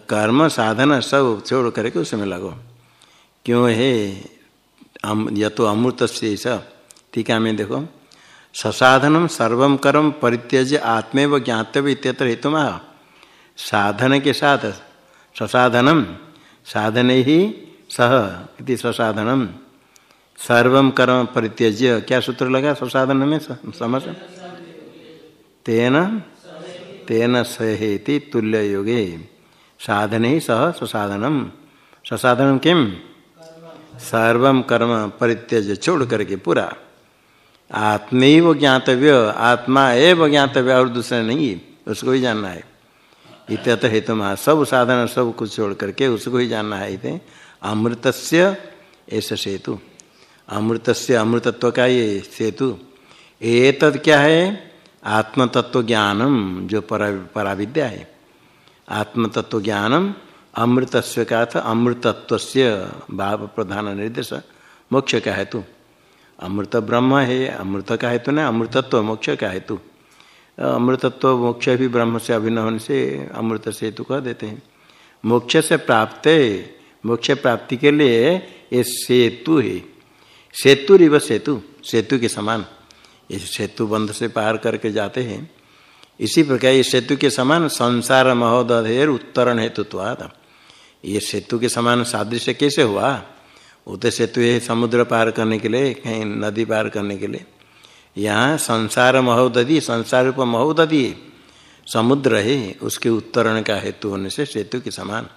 कर्म साधन सब छोड़ करके उसमें लगो। क्यों है? यह तो अमृत से सब टीका में देखो ससाधनम सर्वम कर्म परित्यज आत्मेव ज्ञातव्य इत्यत्र हेतु साधन के साथ ससाधनम साधन ही सह इति ससाधनम सर्वम कर्म परित्यज्य, क्या सूत्र लगा ससाधन में? समझ? तेन तेन सहेति तुल्य योगे साधन ही सह ससाधनम ससाधनम किम? सर्वम कर्म परित्यज छोड़ करके पूरा। आत्मैव ज्ञातव्य, आत्मा एव ज्ञातव्य, और दूसरा नहीं उसको ही जानना है। इत हेतु महा, सब साधन सब कुछ छोड़ करके उसको ही जानना है, इतने। अमृतस्य, ऐसा सेतु। से अमृतत्व का ये सेतु। ये तद क्या है? आत्मतत्व ज्ञानम, जो परा, पराविद्या है। आत्मतत्व ज्ञानम अमृत का था अमृतत्व भाव प्रधान निर्देश, मोक्ष का हेतु। अमृत ब्रह्म है, अमृत का हेतु न, अमृतत्व मोक्ष का हेतु। अमृतत्व मोक्ष भी ब्रह्म से अभिन्न होने से अमृत से हेतु कह देते हैं। मोक्ष से प्राप्त मोक्ष प्राप्ति के लिए ये सेतु है। सेतु रिव सेतु सेतु के समान। इस सेतु बंध से पार करके जाते हैं। इसी प्रकार ये सेतु के समान संसार महोदय उत्तरण हेतुत्वाद। ये सेतु के समान सादृश्य कैसे हुआ? वो तो सेतु है समुद्र पार करने के लिए, कहीं नदी पार करने के लिए। यहाँ संसार महोदधि संसार रूप महोदधि समुद्र है, उसके उत्तरण का हेतु होने से सेतु के समान।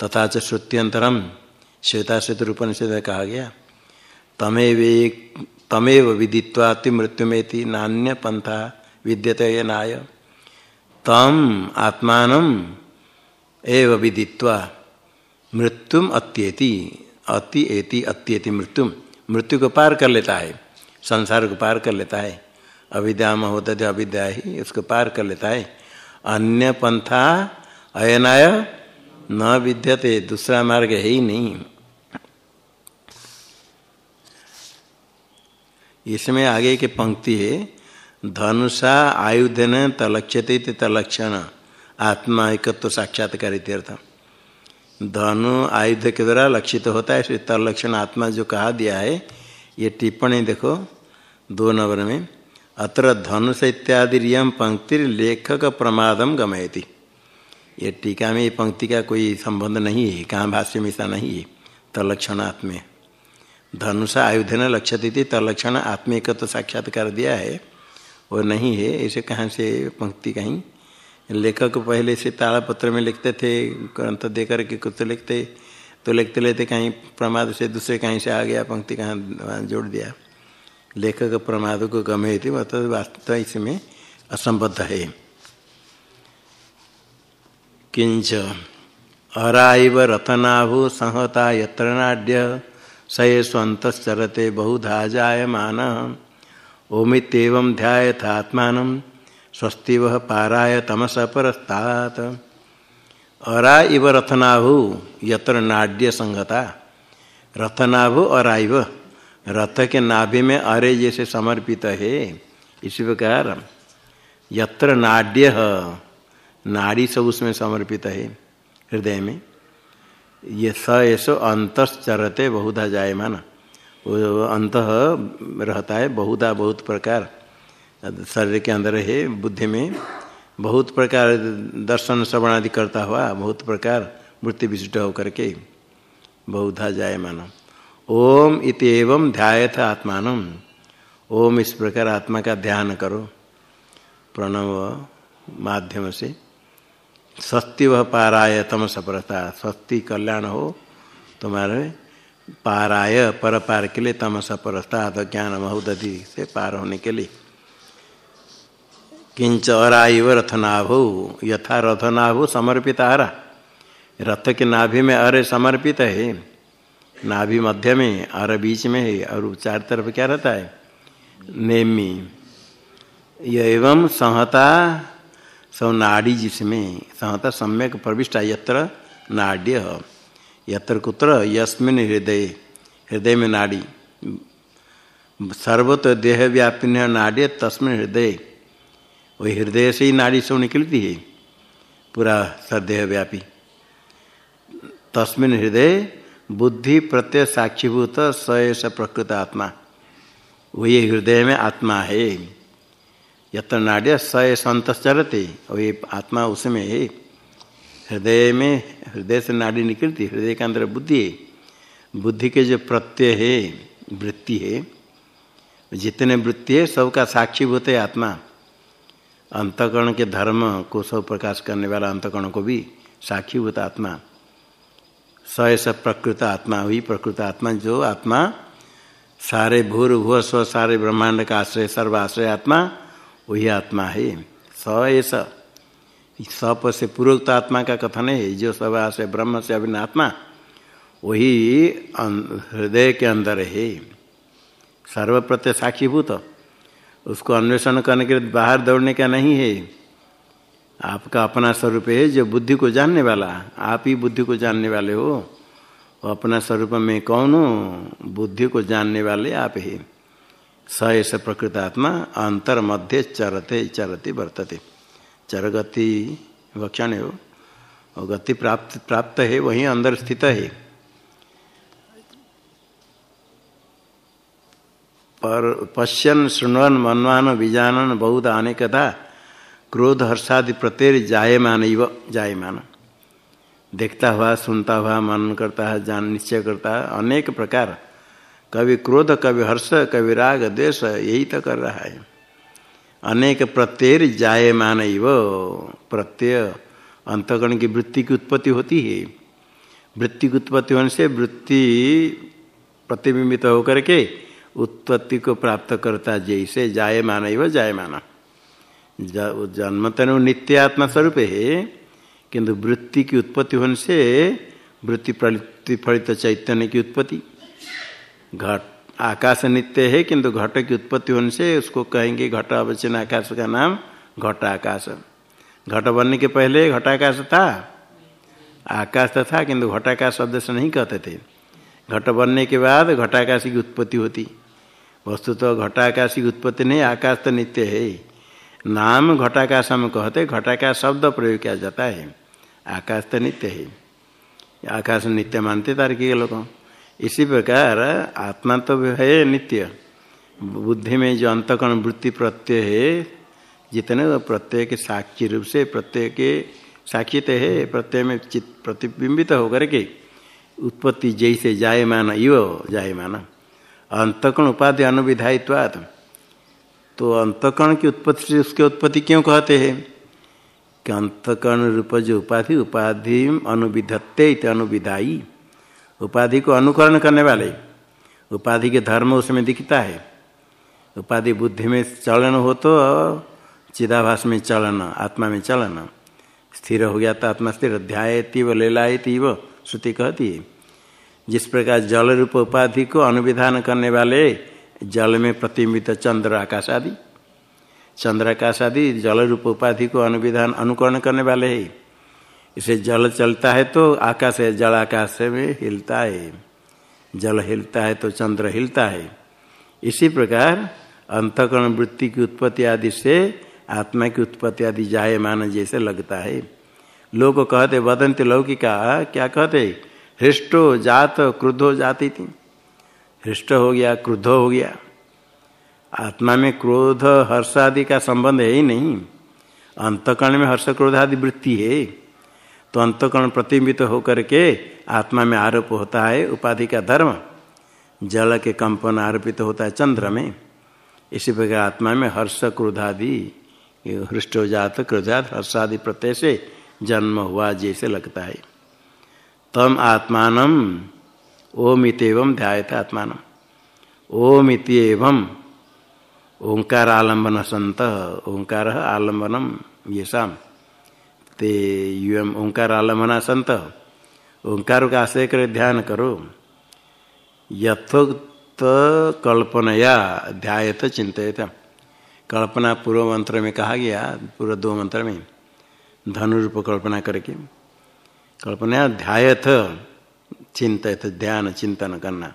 तथा च श्रुत्यंतरम, श्वेता सेतु से कहा गया, तमेव तमेव विदित्वाति मृत्युमेति नान्य पंथा विद्यते नाय। तम आत्मान एव विदित्वा मृत्युम अत्येति। अति एति अत्येति मृत्युम मृत्यु। को पार कर लेता है। संसार को पार कर लेता है। अविद्या में होता थे अविद्या ही, उसको पार कर लेता है। अन्य पंथा अयनाय न विद्यते, दूसरा मार्ग है ही नहीं। इसमें आगे की पंक्ति है, धनुषा आयुधन तलक्षते तलक्षण, आत्मा एकत्व साक्षात्कार अर्थ धनु आयुध के द्वारा लक्षित होता है, इसलिए तलक्षण आत्मा जो कहा दिया है, ये टिप्पणी देखो, दो नंबर में, अत्र धनुष इत्यादि रियम पंक्ति लेखक प्रमादम गमयती। ये टीका में ये पंक्ति का कोई संबंध नहीं है, कहाँ भाष्य में ऐसा नहीं है तलक्षण आत्मे। धनुष आयुधन लक्ष्यती थी तलक्षण आत्मिक तो साक्षात्कार दिया है, वो नहीं है, ऐसे कहाँ से पंक्ति कहीं लेखक पहले से ताड़ापत्र में लिखते थे, ग्रंथ दे करके कुछ लिखते तो लिखते लेते कहीं प्रमाद से दूसरे कहीं से आ गया, पंक्ति कहाँ जोड़ दिया। लेखक प्रमाद को गमे थी तो वास्तव इसमें असंबद्ध है। किंच, अराइव रतनाभु संहता यत्र नाड्य स ये स्वंतरते बहुधा जायमान, ओमित्यव ध्याथात्मान स्वस्ति वह पाराय तमस परस्तात अरा इव रथनाभु, यत्र नाड्य संगता। रथनाभु अराइव, रथ के नाभि में अरे जैसे समर्पित है। इसी प्रकार, यत्र नाड्य, नाड़ी सब उसमें समर्पित है। हृदय में, ये स ऐसो अंतश्चरते बहुधा जायमान। अंत रहता है बहुधा बहुत प्रकार। शरीर के अंदर है बुद्धि में बहुत प्रकार दर्शन श्रवण आदि करता हुआ बहुत प्रकार वृत्ति विशिष्ट होकर के बहुधा जायमान। ओम इतम ध्यात आत्मान। ओम इस प्रकार आत्मा का ध्यान करो। प्रणव माध्यम से। स्वस्ति वह पाराय तम सफलता स्वस्ति कल्याण हो तुम्हारे पाराय पर पार के लिए तम सफलता ज्ञान महोदधि से पार होने के लिए। किंच अराइव रथनाभो, यथा रथनाभो समर्पित आरा रथ के नाभि में अरे समर्पित है। नाभि मध्य में, अर बीच में है, और चार तरफ़ क्या रहता है? नेमी। एवं संहता, सौ नाड़ी जिसमें, संहता सम्यक प्रविष्टा, यत्र नाड्य। यत्र कुत्र, यस्मिन हृदय हृदय में नाड़ी। सर्वत देह व्यापिन नाड्य, तस्मिन हृदय। वही हृदय से ही नाड़ी से निकलती है। पूरा सदेह व्यापी तस्मिन हृदय बुद्धि प्रत्यय साक्षीभूत स प्रकृत आत्मा। वही हृदय में आत्मा है। यत्र नाड्य स संत चरते वही आत्मा उसमें है। हृदय में हृदय से नाड़ी निकलती, हृदय के अंदर बुद्धि है। बुद्धि के जो प्रत्यय है, वृत्ति है, जितने वृत्ति है, सबका साक्षीभूत है आत्मा। अंतकरण के धर्म को सब प्रकाश करने वाला अंतकरण को भी साक्षीभूत आत्मा। स ऐसा प्रकृत आत्मा हुई प्रकृत आत्मा जो आत्मा सारे भूर भूव स्व, सारे ब्रह्मांड का आश्रय सर्वाश्रय आत्मा, वही आत्मा है। स ऐसा सप से पूर्वोक्त आत्मा का कथन है, जो सब आश्रय, ब्रह्म से अभिन्न आत्मा, वही हृदय के अंदर है। सर्वप्रत्य साक्षीभूत उसको अन्वेषण करने के लिए बाहर दौड़ने का नहीं है। आपका अपना स्वरूप है जो बुद्धि को जानने वाला। आप ही बुद्धि को जानने वाले हो। अपना स्वरूप में कौन हो? बुद्धि को जानने वाले आप ही। स ऐसा प्रकृत आत्मा, अंतर मध्य चरते चरते वर्तते। चरगति वक्षण हो और गति प्राप्त प्राप्त है, वहीं अंदर स्थित है। पर पश्यन सुनवन मनवान, विजानन बहुत आने कथा क्रोध हर्षादि प्रत्यय जायमान इव जायमान। देखता हुआ, सुनता हुआ, मनन करता है जान निश्चय करता है अनेक प्रकार। कभी क्रोध कभी हर्ष कभी राग द्वेष यही तो कर रहा है। अनेक प्रत्यय जायमान इव प्रत्यय। अंतगण की वृत्ति की उत्पत्ति होती है। वृत्ति की उत्पत्ति होने से वृत्ति प्रतिबिंबित होकर के उत्पत्ति को प्राप्त करता जैसे जायमान ही जायमान। जन्म तनु नित्य आत्मा स्वरूप है, किंतु वृत्ति की उत्पत्ति होने से वृत्ति प्रतिफलित चैतन्य की उत्पत्ति। घट, आकाश नित्य है, किंतु घट की उत्पत्ति होने से उसको कहेंगे घट अवचन आकाश का नाम घट आकाश घट बनने के पहले घटाकाश था। आकाश तो था, किंतु घटाकाश शब्द से नहीं कहते थे। घट बनने के बाद घटाकाश की उत्पत्ति होती। वस्तु तो घटाकाश की उत्पत्ति नहीं, आकाश तो नित्य है नाम घटाकाश हम कहते, घटाकाश शब्द प्रयोग किया जाता है। आकाश तो नित्य है। आकाश नित्य मानते तार्किक लोग। इसी प्रकार आत्मा तो है नित्य। बुद्धि में जो अंतकरण वृत्ति प्रत्यय है, जितने प्रत्यय के साक्षी रूप से, प्रत्यय के साक्षित है, प्रत्यय में चित प्रतिबिंबित होकर के उत्पत्ति जैसे जायमान इव जायमान। अंतकण उपाधि अनुविधायित्वात तो अंतकण की उत्पत्ति से उसके उत्पत्ति क्यों कहते हैं? कि अंतकर्ण रूप जो उपाधि उपाधि अनुविधत्ते अनुविधाई उपाधि को अनुकरण करने वाले। उपाधि के धर्म उसमें दिखता है। उपाधि बुद्धि में चलन हो तो चिदाभास में चलन, आत्मा में चलन। स्थिर हो गया तो आत्मा स्थिर अध्याय तीव लेलाय तीव श्रुति कहती है। जिस प्रकार जल रूप उपाधि को अनुविधान करने वाले जल में प्रतिबिंबित चंद्र आकाश आदि। चंद्र आकाश आदि जल रूप उपाधि को अनुविधान अनुकरण करने वाले है। इसे जल चलता है तो आकाश है, जल आकाश में हिलता है। जल हिलता है तो चंद्र हिलता है। इसी प्रकार अंतकरण वृत्ति की उत्पत्ति आदि से आत्मा की उत्पत्ति आदि जायमान जैसे लगता है। लोग कहते, वदंत लौकिका, क्या कहते? हृष्टो जात क्रुद्धो जाती थी। हृष्ट हो गया, क्रुद्ध हो गया। आत्मा में क्रोध, हर्ष आदि का संबंध है ही नहीं। अंतकर्ण में हर्ष क्रोध आदि वृत्ति है। तो अंतकर्ण प्रतिबिंबित होकर के आत्मा में आरोप होता है, उपाधि का धर्म। जल के कंपन आरोपित तो होता है चंद्र में। इसी प्रकार आत्मा में हर्ष क्रोधादि हृष्टोजात क्रोधात हर्षादि प्रत्यय से जन्म हुआ जैसे लगता है। तम आत्मान ओम इतम ध्यात आत्मान ओम इतम ओंकार आलंबन संत, ओंकार आलम्बनम ये ते युम ओंकार आलम्बना संत, ओंकार का आश्रय कर ध्यान करो। यथोक्त कल्पनया ध्यात चिंतित कल्पना पूर्व मंत्र में कहा गया, पूर्व दो मंत्र में धनु रूप कल्पना करके। कल्पना ध्यायथ चिंतित ध्यान, चिंतन करना।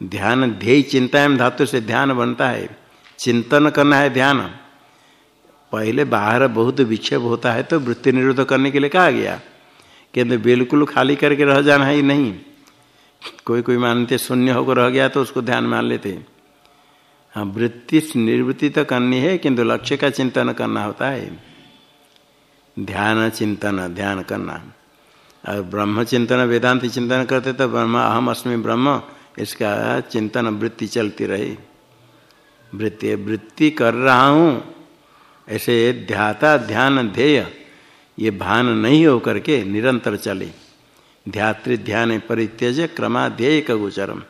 ध्यान ध्येय चिंता में धातु से ध्यान बनता है। चिंतन करना है ध्यान। पहले बाहर बहुत विक्षेप होता है तो वृत्ति निरोध करने के लिए कहा गया किंतु बिल्कुल खाली करके रह जाना ही नहीं। कोई कोई मानते शून्य होकर रह गया तो उसको ध्यान मान लेते हाँ। वृत्ति निवृत्ति तो करनी है किंतु लक्ष्य का चिंतन करना होता है। ध्यान, चिंतन, ध्यान करना। और ब्रह्म चिंतन वेदांत चिंतन करते तो ब्रह्म, अहम अस्मि ब्रह्म, इसका चिंतन वृत्ति चलती रहे। वृत्ति वृत्ति कर रहा हूँ, ऐसे ध्याता ध्यान ध्येय, ये भान नहीं हो करके निरंतर चले। ध्यात्री ध्यान परित्यज क्रमाध्येय का गोचरम।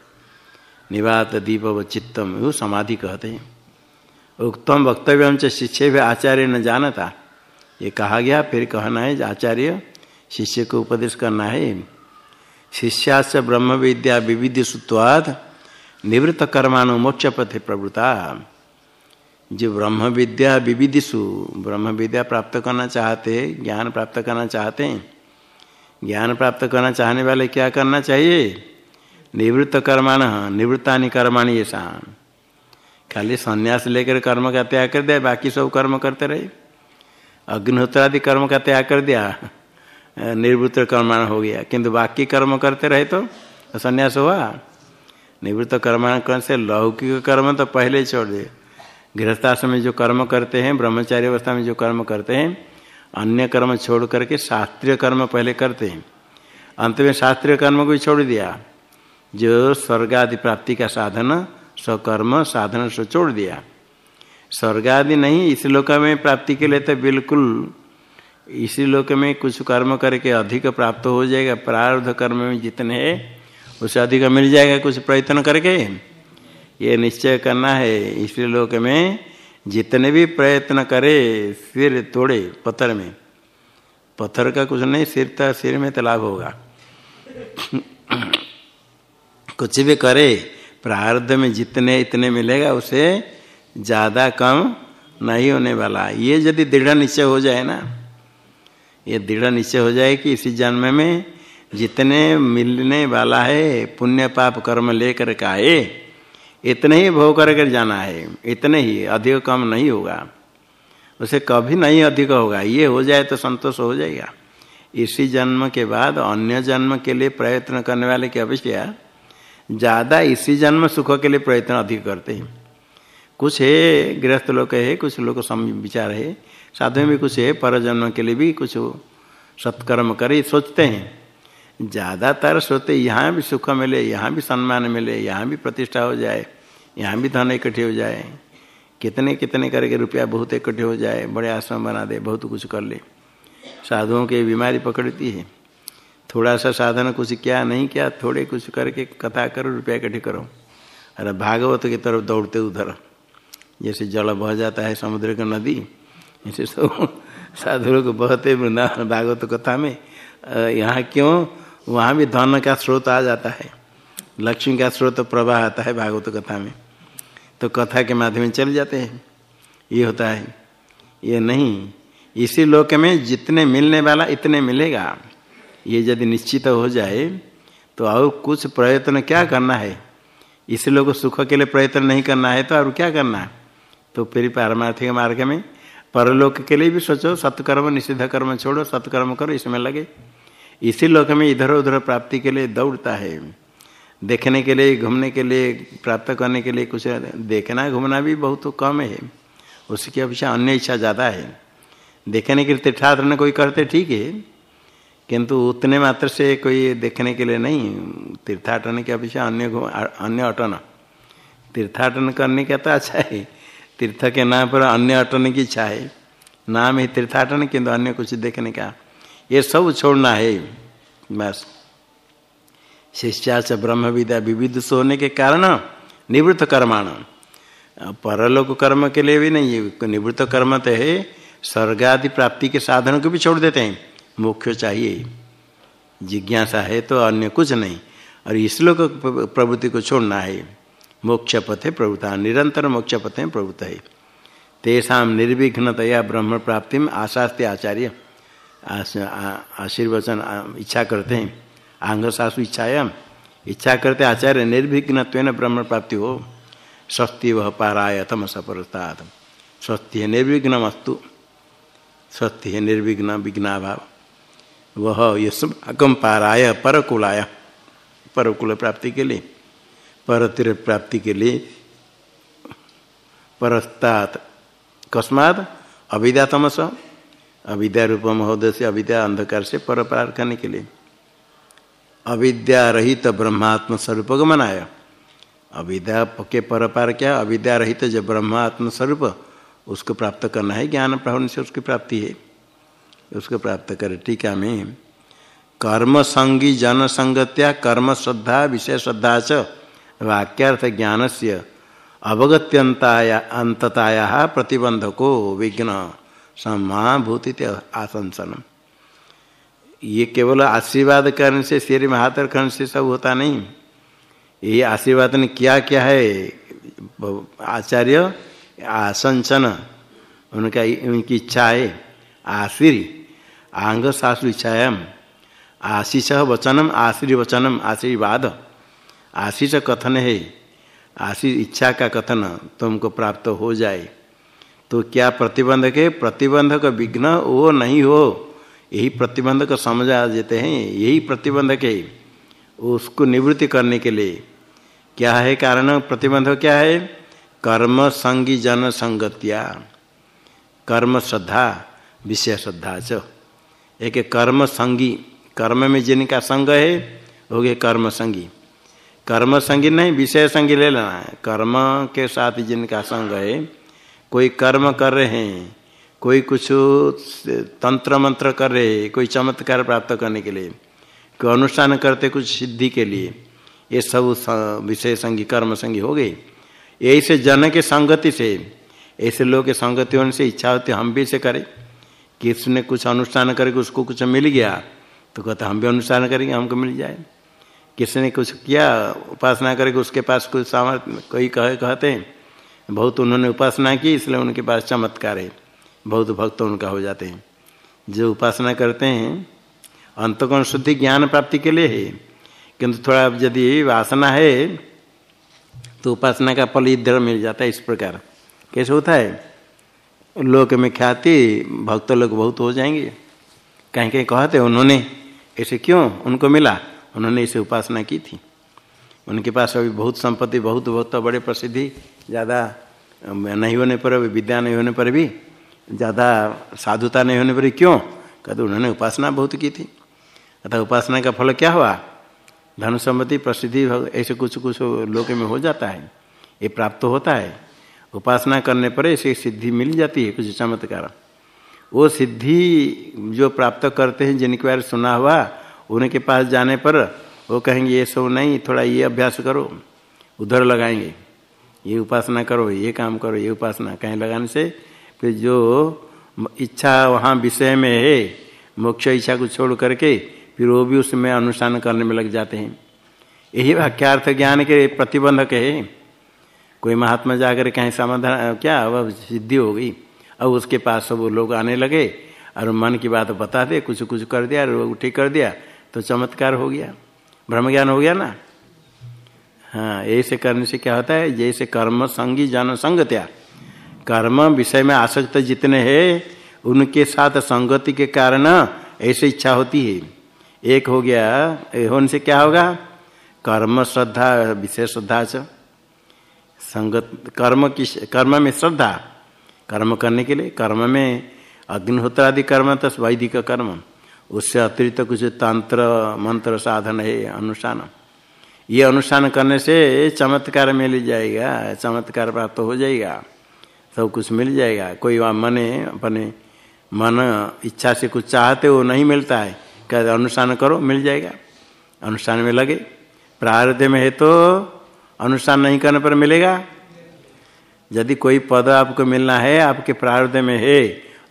निवात दीप व चित्तम वो समाधि कहते हैं। उत्तम वक्तव्य च शिष्य भी आचार्य न जानता। ये कहा गया, फिर कहना है, आचार्य शिष्य को उपदेश करना है। शिष्या से ब्रह्म विद्या विविध सुत्वाद निवृत्त कर्मानु मोक्ष पथे प्रवृत्ता। जो ब्रह्म विद्या विविधिशु ब्रह्म विद्या प्राप्त करना चाहते, ज्ञान प्राप्त करना चाहते हैं ज्ञान प्राप्त करना चाहने वाले क्या करना चाहिए? निवृत्त कर्माण, निवृत्तानि कर्माणी ये खाली संन्यास लेकर कर्म का त्याग कर दिया, बाकी सब कर्म करते रहे। अग्निहोत्रादि कर्म का त्याग कर दिया। निवृत्त कर्माण हो गया। किंतु बाकी कर्म करते रहे तो संन्यास हुआ। निवृत्त कर्म से लौकिक कर्म तो पहले छोड़ दे गृहस्थाश्रम में जो कर्म करते हैं, ब्रह्मचारी अवस्था में जो कर्म करते हैं, अन्य कर्म छोड़ करके शास्त्रीय कर्म पहले करते हैं। अंत में शास्त्रीय कर्म को भी छोड़ दिया। जो स्वर्ग आदि प्राप्ति का साधन, स्वकर्म साधन से छोड़ दिया। स्वर्ग आदि नहीं, इस लोक में प्राप्ति के लिए तो बिल्कुल इसी लोक में कुछ कर्म करके अधिक प्राप्त हो जाएगा, प्रारब्ध कर्म में जितने है उससे अधिक मिल जाएगा कुछ प्रयत्न करके। ये निश्चय करना है, इसी लोक में जितने भी प्रयत्न करे, सिर तोड़े पत्थर में। पत्थर का कुछ नहीं, सिर था सिर में तो लाभ होगा। कुछ भी करे, प्रारब्ध में जितने इतने मिलेगा, उसे ज़्यादा कम नहीं होने वाला। ये यदि दृढ़ निश्चय हो जाए ना ये दृढ़ निश्चय हो जाए कि इसी जन्म में जितने मिलने वाला है, पुण्य पाप कर्म लेकर का है इतने ही भोग कर कर जाना है, इतने ही, अधिक कम नहीं होगा। उसे कभी नहीं अधिक होगा। ये हो जाए तो संतोष हो जाएगा। इसी जन्म के बाद अन्य जन्म के लिए प्रयत्न करने वाले की अपेक्षा ज़्यादा इसी जन्म सुख के लिए प्रयत्न अधिक करते हैं। कुछ है, गृहस्थ लोग है कुछ लोग सम विचार है साधु में भी कुछ है पर जन्म के लिए भी कुछ सत्कर्म करे, सोचते हैं। ज़्यादातर सोते, यहाँ भी सुख मिले, यहाँ भी सम्मान मिले, यहाँ भी प्रतिष्ठा हो जाए, यहाँ भी धन इकट्ठे हो जाए। कितने कितने करके रुपया बहुत इकट्ठे हो जाए, बड़े आश्रम बना दे, बहुत कुछ कर ले। साधुओं की बीमारी पकड़ती है। थोड़ा सा साधन कुछ क्या, नहीं किया, थोड़े कुछ करके कथा करो, रुपया इकट्ठे करो। अरे भागवत की तरफ़ दौड़ते उधर। जैसे जल बह जाता है समुद्र का नदी ऐसे सब साधु लोग बहते वृंदावन भागवत कथा में यहाँ क्यों? वहाँ भी धन का स्रोत आ जाता है। लक्ष्मी का स्रोत प्रवाह आता है भागवत कथा में। तो कथा के माध्यम चले जाते हैं। ये होता है। ये नहीं। इसी लोक में जितने मिलने वाला इतने मिलेगा। ये यदि निश्चित हो जाए तो और कुछ प्रयत्न क्या करना है? इसी लोग सुख के लिए प्रयत्न नहीं करना है तो और क्या करना? है तो फिर पारमार्थिक मार्ग में परलोक के लिए भी सोचो सत्कर्म निषिद्ध कर्म छोड़ो, सत्कर्म करो, इसमें लगे। इसी लोक में इधर उधर प्राप्ति के लिए दौड़ता है। देखने के लिए, घूमने के लिए, प्राप्त करने के लिए कुछ देखना, घूमना भी बहुत कम है। उसकी अपेक्षा अन्य इच्छा ज़्यादा है। देखने के लिए तीर्थाटन कोई करते, ठीक है। किंतु उतने मात्र से कोई देखने के लिए नहीं। तीर्थाटन की अपेक्षा अन्य अन्य अटन। तीर्थाटन करने का तो अच्छा है। तीर्थ के नाम पर अन्य अटन की इच्छा है नाम है तीर्थाटन किंतु अन्य कुछ देखने का। ये सब छोड़ना है। बस। शिष्याच ब्रह्म विद्या विविध होने के कारण निवृत्त कर्माण। परलोक कर्म के लिए भी नहीं है निवृत्त कर्म तो है। स्वर्ग आदि प्राप्ति के साधन को भी छोड़ देते हैं। मुख्य चाहिए। जिज्ञासा है तो अन्य कुछ नहीं। और इसलोक प्रवृत्ति को छोड़ना है। मोक्ष पथे प्रभुता निरंतर मोक्ष पथे प्रभुता है तेषा निर्विघ्नतया ब्रह्म प्राप्ति में आशास्ते आचार्य आशीर्वचन इच्छा करते हैं। आंग सासु इच्छायाम इच्छा करते आचार्य निर्विघ्न ब्रह्म प्राप्ति हो। स्वस्ति वह पाराय तम सपरता स्वस्ति है निर्विघ्न अस्तु स्वस्ति है निर्विघ्न विघ्नाभाव। वह यशम पाराय, परकुलाय। परकुल प्राप्ति के लिए। परतिर प्राप्ति के लिए परस्तात कस्मात अविद्या तमस अविद्या रूप महोदय से अविद्या अंधकार से पर पार करने के लिए। अविद्या रहित ब्रह्मात्म स्वरूप को मनाया अविद्या के पर पार क्या? अविद्या रहित जो ब्रह्मात्म स्वरूप उसको प्राप्त करना है, ज्ञान प्रहन से उसकी प्राप्ति है। उसको प्राप्त करे टीका में। कर्म संगी, जन संगत्या, कर्म श्रद्धा, विषय श्रद्धा च। वाक्यार्थ ज्ञान से अवगत्यंताया अंतताया प्रतिबंधको विघ्न समाभूति आसंसनम ये केवल आशीर्वाद करने से सिर में हाथ रखने से सब होता नहीं, ये आशीर्वाद ने क्या क्या है, आचार्य आसंचन उनका उनकी इच्छा है, आशीर आंग सासु इच्छायाम आशीष वचनम, आशीर्वचनम, आशीर्वाद। आशीष कथन है। आशीष इच्छा का कथन तुमको प्राप्त हो जाए। तो क्या प्रतिबंधक है? प्रतिबंधक विघ्न वो नहीं हो। यही प्रतिबंधक समझा देते हैं। यही प्रतिबंधक है उसको निवृत्ति करने के लिए। क्या है कारण? प्रतिबंधक क्या है? कर्म संगी जन संगत्या। कर्म श्रद्धा, विषय श्रद्धा च। एक कर्म संगी। कर्म में जिनका संग है हो गए कर्म संगी। कर्म संगी नहीं, विषय संगी ले लेना है। कर्म के साथ जिनका संग है, कोई कर्म कर रहे हैं, कोई कुछ तंत्र मंत्र कर रहे हैं, कोई चमत्कार प्राप्त करने के लिए, कोई अनुष्ठान करते कुछ सिद्धि के लिए, ये सब विषय संगी कर्म संगी हो गए। ऐसे जन के संगति से, ऐसे लोग के संगति होने से इच्छा होती हम भी इसे करें। किसने कुछ अनुष्ठान करके उसको कुछ मिल गया तो कहते हम भी अनुष्ठान करेंगे, हमको मिल जाए। किसी ने कुछ किया, उपासना करके उसके पास कुछ सामर्थ्य कोई कहे, कहते हैं। बहुत उन्होंने उपासना की, इसलिए उनके पास चमत्कार है। बहुत भक्त उनका हो जाते हैं। जो उपासना करते हैं, अंतकोण शुद्धि ज्ञान प्राप्ति के लिए है। किंतु थोड़ा यदि वासना है तो उपासना का फल इधर मिल जाता है इस प्रकार। कैसे होता है? लोक में ख्याति, भक्त लोग बहुत हो जाएँगे। कहीं कहीं कहते उन्होंने, ऐसे क्यों? उनको मिला। उन्होंने इसे उपासना की थी। उनके पास अभी बहुत संपत्ति, बहुत बहुत बड़े प्रसिद्धि, ज़्यादा नहीं होने पर भी विद्या नहीं होने पर भी, ज़्यादा साधुता नहीं होने पर क्यों? कहते उन्होंने उपासना बहुत की थी। अतः उपासना का फल क्या हुआ? धन सम्मति प्रसिद्धि ऐसे कुछ कुछ लोक में हो जाता है। ये प्राप्त होता है। उपासना करने पर ऐसे सिद्धि मिल जाती है, कुछ चमत्कार। वो सिद्धि जो प्राप्त करते हैं, जिनके बारे सुना हुआ उनके पास जाने पर वो कहेंगे, ये सब नहीं, थोड़ा ये अभ्यास करो, उधर लगाएँगे। ये उपासना करो, ये काम करो, ये उपासना। कहीं लगाने से, फिर जो इच्छा वहाँ विषय में है, मोक्ष इच्छा को छोड़ करके, फिर वो भी उसमें अनुष्ठान करने में लग जाते हैं। यही वाक्यार्थ ज्ञान के प्रतिबंधक है। कोई महात्मा जाकर कहीं, समाधान, क्या अब सिद्धि हो गई? अब उसके पास सब लोग आने लगे, और मन की बात बता दे कुछ कुछ कर दिया और ठीक कर दिया तो चमत्कार हो गया। ब्रह्म ज्ञान हो गया ना? हाँ ऐसे करने से क्या होता है? जैसे कर्म संगी जन संगत्या कर्म विषय में आसक्त जितने हैं, उनके साथ संगति के कारण ऐसी इच्छा होती है। एक हो गया होने से क्या होगा? कर्म श्रद्धा, विषय श्रद्धा से संगत, कर्म की, कर्म में श्रद्धा। कर्म करने के लिए, कर्म में अग्निहोत्र आदि कर्म तो वैदिक कर्म। उससे अतिरिक्त कुछ तंत्र, मंत्र, साधन है, अनुष्ठान। ये अनुष्ठान करने से चमत्कार मिल जाएगा, चमत्कार प्राप्त हो जाएगा, सब कुछ मिल जाएगा। कोई मने, अपने मन, इच्छा से कुछ चाहते वो नहीं मिलता है क्या अनुष्ठान करो, मिल जाएगा। अनुष्ठान में लगे। प्रारब्ध में है तो अनुष्ठान नहीं करने पर मिलेगा। यदि कोई पद आपको मिलना है, आपके प्रारब्ध में है,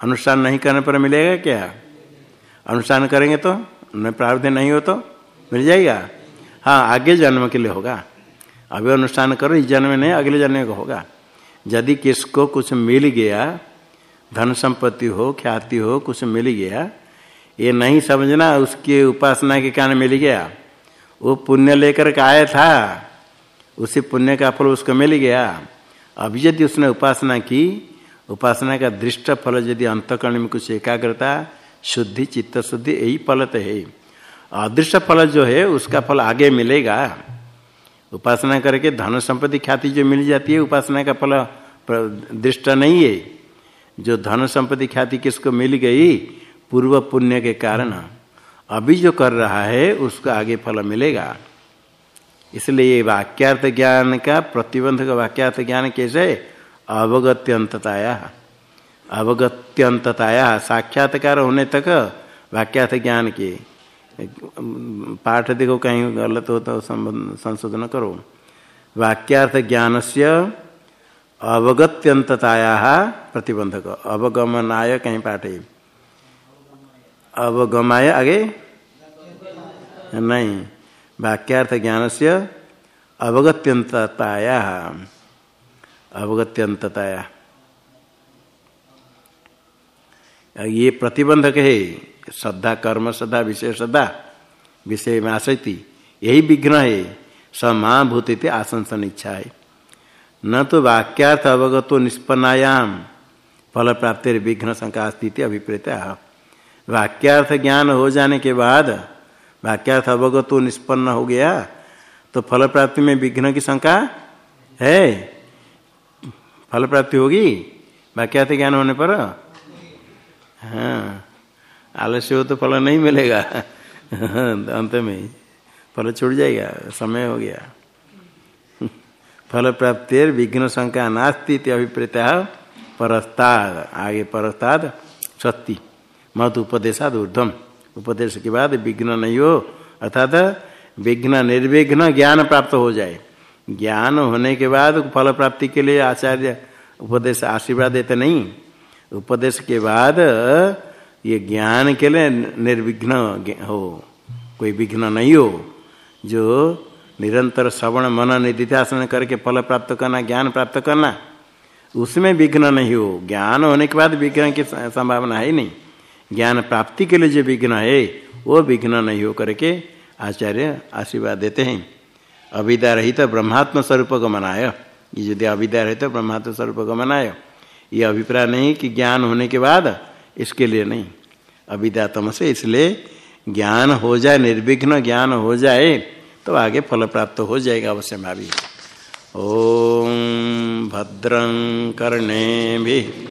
अनुष्ठान नहीं करने पर मिलेगा क्या? अनुष्ठान करेंगे तो? न प्रारब्ध नहीं हो तो? मिल जाएगा? हाँ आगे जन्म के लिए होगा। अभी अनुष्ठान करो, इस जन्म नहीं, अगले जन्म को होगा। यदि किसको कुछ मिल गया, धन संपत्ति हो, ख्याति हो, कुछ मिल गया, ये नहीं समझना, उसके उपासना के कारण मिल गया। वो पुण्य लेकर के आया था, उसी पुण्य का फल उसको मिल गया। अभी यदि उसने उपासना की, उपासना का दृष्ट फल यदि अंतकरण में कुछ एकाग्रता शुद्धि चित्त शुद्धि, यही फल तो है। अदृश्य फल जो है, उसका फल आगे मिलेगा। उपासना करके धन संपत्ति ख्याति जो मिल जाती है, उपासना का फल दृष्ट नहीं है। जो धन संपत्ति ख्याति किसको मिल गई? पूर्व पुण्य के कारण। अभी जो कर रहा है, उसको आगे फल मिलेगा। इसलिए वाक्यार्थ ज्ञान का प्रतिबंध का वाक्यार्थ ज्ञान कैसे? अवगत्यंतताया। अवगत्यंतताया, साक्षात्कार होने तक वाक्यार्थ ज्ञान के, पाठ देखो, कहीं गलत हो तो संशोधन करो। वाक्यार्थ ज्ञान से अवगत्यंतताया प्रतिबंधक, अवगमनाय कहीं पाठ। अवगमाय आगे? नहीं। वाक्यार्थ ज्ञान से अवगत्यंतताया। अवगत्यंतताया। ये प्रतिबंधक है। श्रद्धा कर्म श्रद्धा विषय श्रद्धा विषय में आसक्ति। यही विघ्न है। समाभूति भूति आसंसन इच्छा है। न तो वाक्यार्थ अवगतो निष्पन्नायाम। फल प्राप्ति विघ्न शंका स्थिति अभिप्रेत। वाक्यार्थ ज्ञान हो जाने के बाद वाक्यार्थ अवगतो निष्पन्न हो गया तो फल प्राप्ति में विघ्न की शंका है। फल प्राप्ति होगी? वाक्यार्थ ज्ञान होने पर हाँ आलस्य हो तो फल नहीं मिलेगा। अंत में फल छूट जाएगा, समय हो गया। फल प्राप्ति विघ्न शंका नास्ती अभिप्रेत परस्ताद। आगे परस्ताद सत्य मत उपदेशाद ऊर्धम उपदेश के बाद विघ्न नहीं हो अर्थात विघ्न निर्विघ्न ज्ञान प्राप्त हो जाए। ज्ञान होने के बाद फल प्राप्ति के लिए आचार्य उपदेश आशीर्वाद देते नहीं। उपदेश के बाद, ये ज्ञान के लिए निर्विघ्न हो, कोई विघ्न नहीं हो, जो निरंतर श्रवण, मन, निधिध्यासन करके फल प्राप्त करना, ज्ञान प्राप्त करना, उसमें विघ्न नहीं हो। ज्ञान होने के बाद विघ्न की संभावना है नहीं। ज्ञान प्राप्ति के लिए जो विघ्न है, वो विघ्न नहीं हो करके आचार्य आशीर्वाद देते हैं। अविद्या रहित ब्रह्मात्म स्वरूप को मनाय ये यदि अविद्या रहित ब्रह्मात्म स्वरूप को मनाय ये अभिप्राय नहीं कि ज्ञान होने के बाद इसके लिए नहीं। अविद्यातम से इसलिए ज्ञान हो जाए, निर्विघ्न ज्ञान हो जाए तो आगे फल प्राप्त हो जाएगा अवश्य भावी ओम भद्रं कर्णे भी